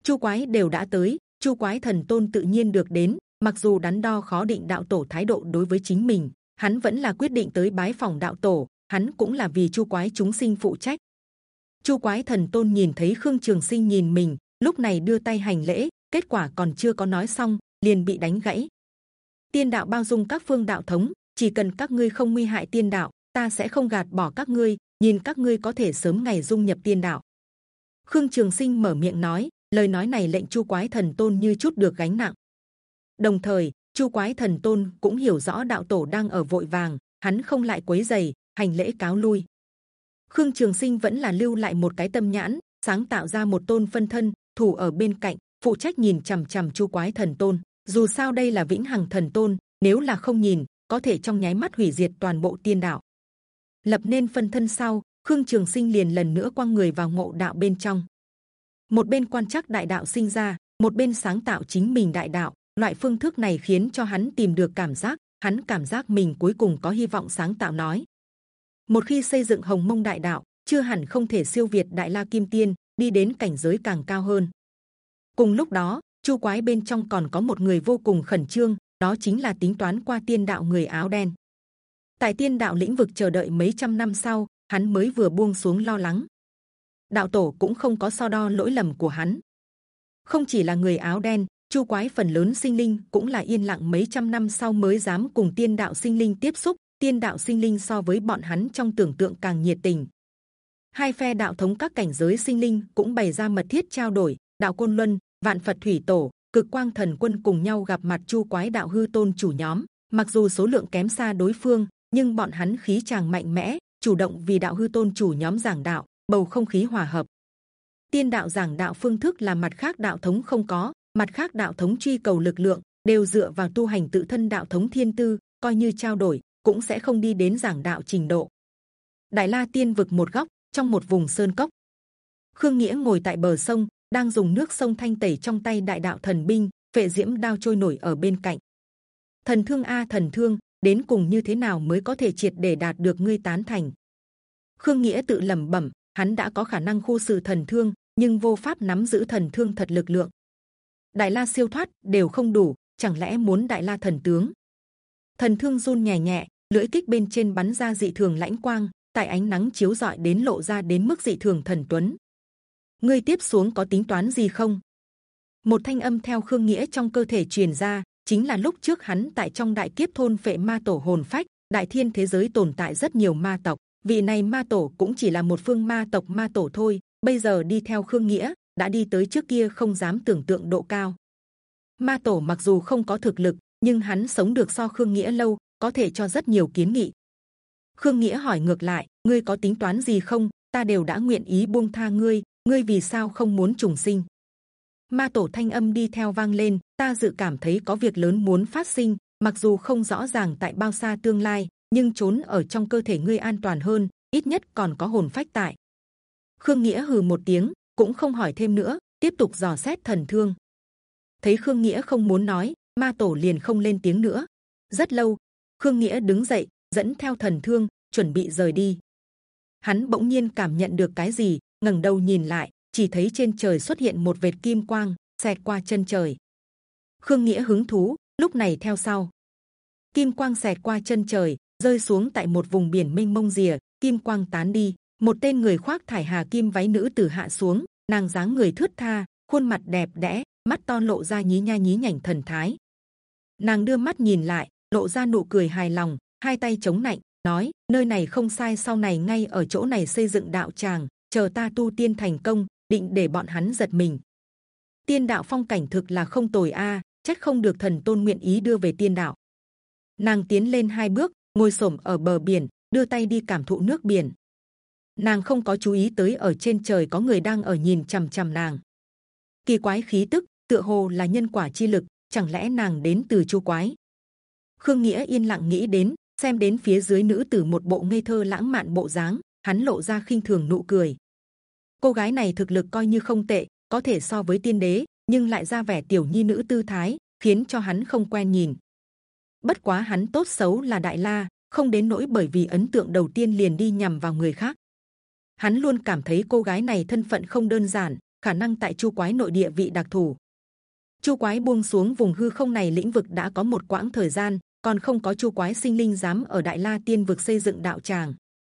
Chu quái đều đã tới, Chu quái thần tôn tự nhiên được đến. Mặc dù đắn đo khó định đạo tổ thái độ đối với chính mình, hắn vẫn là quyết định tới bái phòng đạo tổ. Hắn cũng là vì Chu quái chúng sinh phụ trách. Chu quái thần tôn nhìn thấy Khương Trường Sinh nhìn mình, lúc này đưa tay hành lễ, kết quả còn chưa có nói xong, liền bị đánh gãy. Tiên đạo bao dung các phương đạo thống, chỉ cần các ngươi không nguy hại tiên đạo, ta sẽ không gạt bỏ các ngươi. Nhìn các ngươi có thể sớm ngày dung nhập tiên đạo. Khương Trường Sinh mở miệng nói, lời nói này lệnh Chu Quái Thần Tôn như chút được gánh nặng. Đồng thời, Chu Quái Thần Tôn cũng hiểu rõ đạo tổ đang ở vội vàng, hắn không lại quấy giày, hành lễ cáo lui. Khương Trường Sinh vẫn là lưu lại một cái tâm nhãn, sáng tạo ra một tôn phân thân thủ ở bên cạnh, phụ trách nhìn c h ầ m c h ầ m Chu Quái Thần Tôn. Dù sao đây là vĩnh hằng thần tôn, nếu là không nhìn, có thể trong nháy mắt hủy diệt toàn bộ tiên đạo. Lập nên phân thân sau, Khương Trường Sinh liền lần nữa quăng người vào ngộ đạo bên trong. Một bên quan chắc đại đạo sinh ra, một bên sáng tạo chính mình đại đạo. Loại phương thức này khiến cho hắn tìm được cảm giác, hắn cảm giác mình cuối cùng có hy vọng sáng tạo nói một khi xây dựng hồng mông đại đạo, chưa hẳn không thể siêu việt đại la kim tiên, đi đến cảnh giới càng cao hơn. Cùng lúc đó, chu quái bên trong còn có một người vô cùng khẩn trương, đó chính là tính toán qua tiên đạo người áo đen. Tại tiên đạo lĩnh vực chờ đợi mấy trăm năm sau, hắn mới vừa buông xuống lo lắng. Đạo tổ cũng không có so đo lỗi lầm của hắn. Không chỉ là người áo đen, chu quái phần lớn sinh linh cũng là yên lặng mấy trăm năm sau mới dám cùng tiên đạo sinh linh tiếp xúc tiên đạo sinh linh so với bọn hắn trong tưởng tượng càng nhiệt tình. Hai phe đạo thống các cảnh giới sinh linh cũng bày ra mật thiết trao đổi. Đạo côn luân, vạn Phật thủy tổ, cực quang thần quân cùng nhau gặp mặt chu quái đạo hư tôn chủ nhóm. Mặc dù số lượng kém xa đối phương, nhưng bọn hắn khí chàng mạnh mẽ, chủ động vì đạo hư tôn chủ nhóm giảng đạo, bầu không khí hòa hợp. Tiên đạo giảng đạo phương thức là mặt khác đạo thống không có, mặt khác đạo thống truy cầu lực lượng đều dựa vào tu hành tự thân đạo thống thiên tư, coi như trao đổi cũng sẽ không đi đến giảng đạo trình độ. Đại La Tiên vực một góc trong một vùng sơn cốc, Khương Nghĩa ngồi tại bờ sông, đang dùng nước sông thanh tẩy trong tay đại đạo thần binh, vệ diễm đao trôi nổi ở bên cạnh. Thần thương a thần thương, đến cùng như thế nào mới có thể triệt để đạt được ngươi tán thành? Khương Nghĩa tự lẩm bẩm, hắn đã có khả năng khu sự thần thương, nhưng vô pháp nắm giữ thần thương thật lực lượng. Đại La siêu thoát đều không đủ, chẳng lẽ muốn Đại La thần tướng? Thần thương run nhẹ nhẹ, lưỡi kích bên trên bắn ra dị thường lãnh quang, tại ánh nắng chiếu rọi đến lộ ra đến mức dị thường thần tuấn. Ngươi tiếp xuống có tính toán gì không? Một thanh âm theo khương nghĩa trong cơ thể truyền ra, chính là lúc trước hắn tại trong đại kiếp thôn phệ ma tổ hồn phách. Đại thiên thế giới tồn tại rất nhiều ma tộc, vị này ma tổ cũng chỉ là một phương ma tộc ma tổ thôi. Bây giờ đi theo khương nghĩa đã đi tới trước kia không dám tưởng tượng độ cao. Ma tổ mặc dù không có thực lực, nhưng hắn sống được so khương nghĩa lâu, có thể cho rất nhiều kiến nghị. Khương Nghĩa hỏi ngược lại, ngươi có tính toán gì không? Ta đều đã nguyện ý buông tha ngươi, ngươi vì sao không muốn trùng sinh? Ma tổ thanh âm đi theo vang lên, ta dự cảm thấy có việc lớn muốn phát sinh, mặc dù không rõ ràng tại bao xa tương lai, nhưng trốn ở trong cơ thể ngươi an toàn hơn ít nhất còn có hồn phách tại khương nghĩa hừ một tiếng cũng không hỏi thêm nữa tiếp tục dò xét thần thương thấy khương nghĩa không muốn nói ma tổ liền không lên tiếng nữa rất lâu khương nghĩa đứng dậy, dẫn theo thần thương, chuẩn bị rời đi. Hắn bỗng nhiên cảm nhận được cái gì, ngẩng đầu nhìn lại, chỉ thấy trên trời xuất hiện một vệt kim quang, xẹt qua chân trời. Khương nghĩa hứng thú, lúc này theo sau. Kim quang xẹt qua chân trời, rơi xuống tại một vùng biển mênh mông rìa, kim quang tán đi. Một tên người khoác thải hà kim váy nữ tử hạ xuống, nàng dáng người thướt tha, khuôn mặt đẹp đẽ, mắt to lộ ra nhí nha nhí nhảnh thần thái. Nàng đưa mắt nhìn lại lộ ra nụ cười hài lòng hai tay chống nạnh nói nơi này không sai sau này ngay ở chỗ này xây dựng đạo tràng chờ ta tu tiên thành công định để bọn hắn giật mình. Tiên đạo phong cảnh thực là không tồi a à, không được thần tôn nguyện ý đưa về tiên đạo. Nàng tiến lên hai bước ngồi xổm ở bờ biển đưa tay đi cảm thụ nước biển. Nàng không có chú ý tới ở trên trời có người đang ở nhìn c h ầ m c h ầ m nàng. Kỳ quái khí tức tựa hồ là nhân quả chi lực chẳng lẽ nàng đến từ chu quái? Khương nghĩa yên lặng nghĩ đến xem đến phía dưới nữ tử một bộ ngây thơ lãng mạn bộ dáng hắn lộ ra khinh thường nụ cười. Cô gái này thực lực coi như không tệ có thể so với tiên đế nhưng lại ra vẻ tiểu nhi nữ tư thái khiến cho hắn không quen nhìn. Bất quá hắn tốt xấu là đại la không đến nỗi bởi vì ấn tượng đầu tiên liền đi nhầm vào người khác. Hắn luôn cảm thấy cô gái này thân phận không đơn giản, khả năng tại chu quái nội địa vị đặc thù. Chu quái buông xuống vùng hư không này lĩnh vực đã có một quãng thời gian, còn không có chu quái sinh linh dám ở đại la tiên vực xây dựng đạo tràng.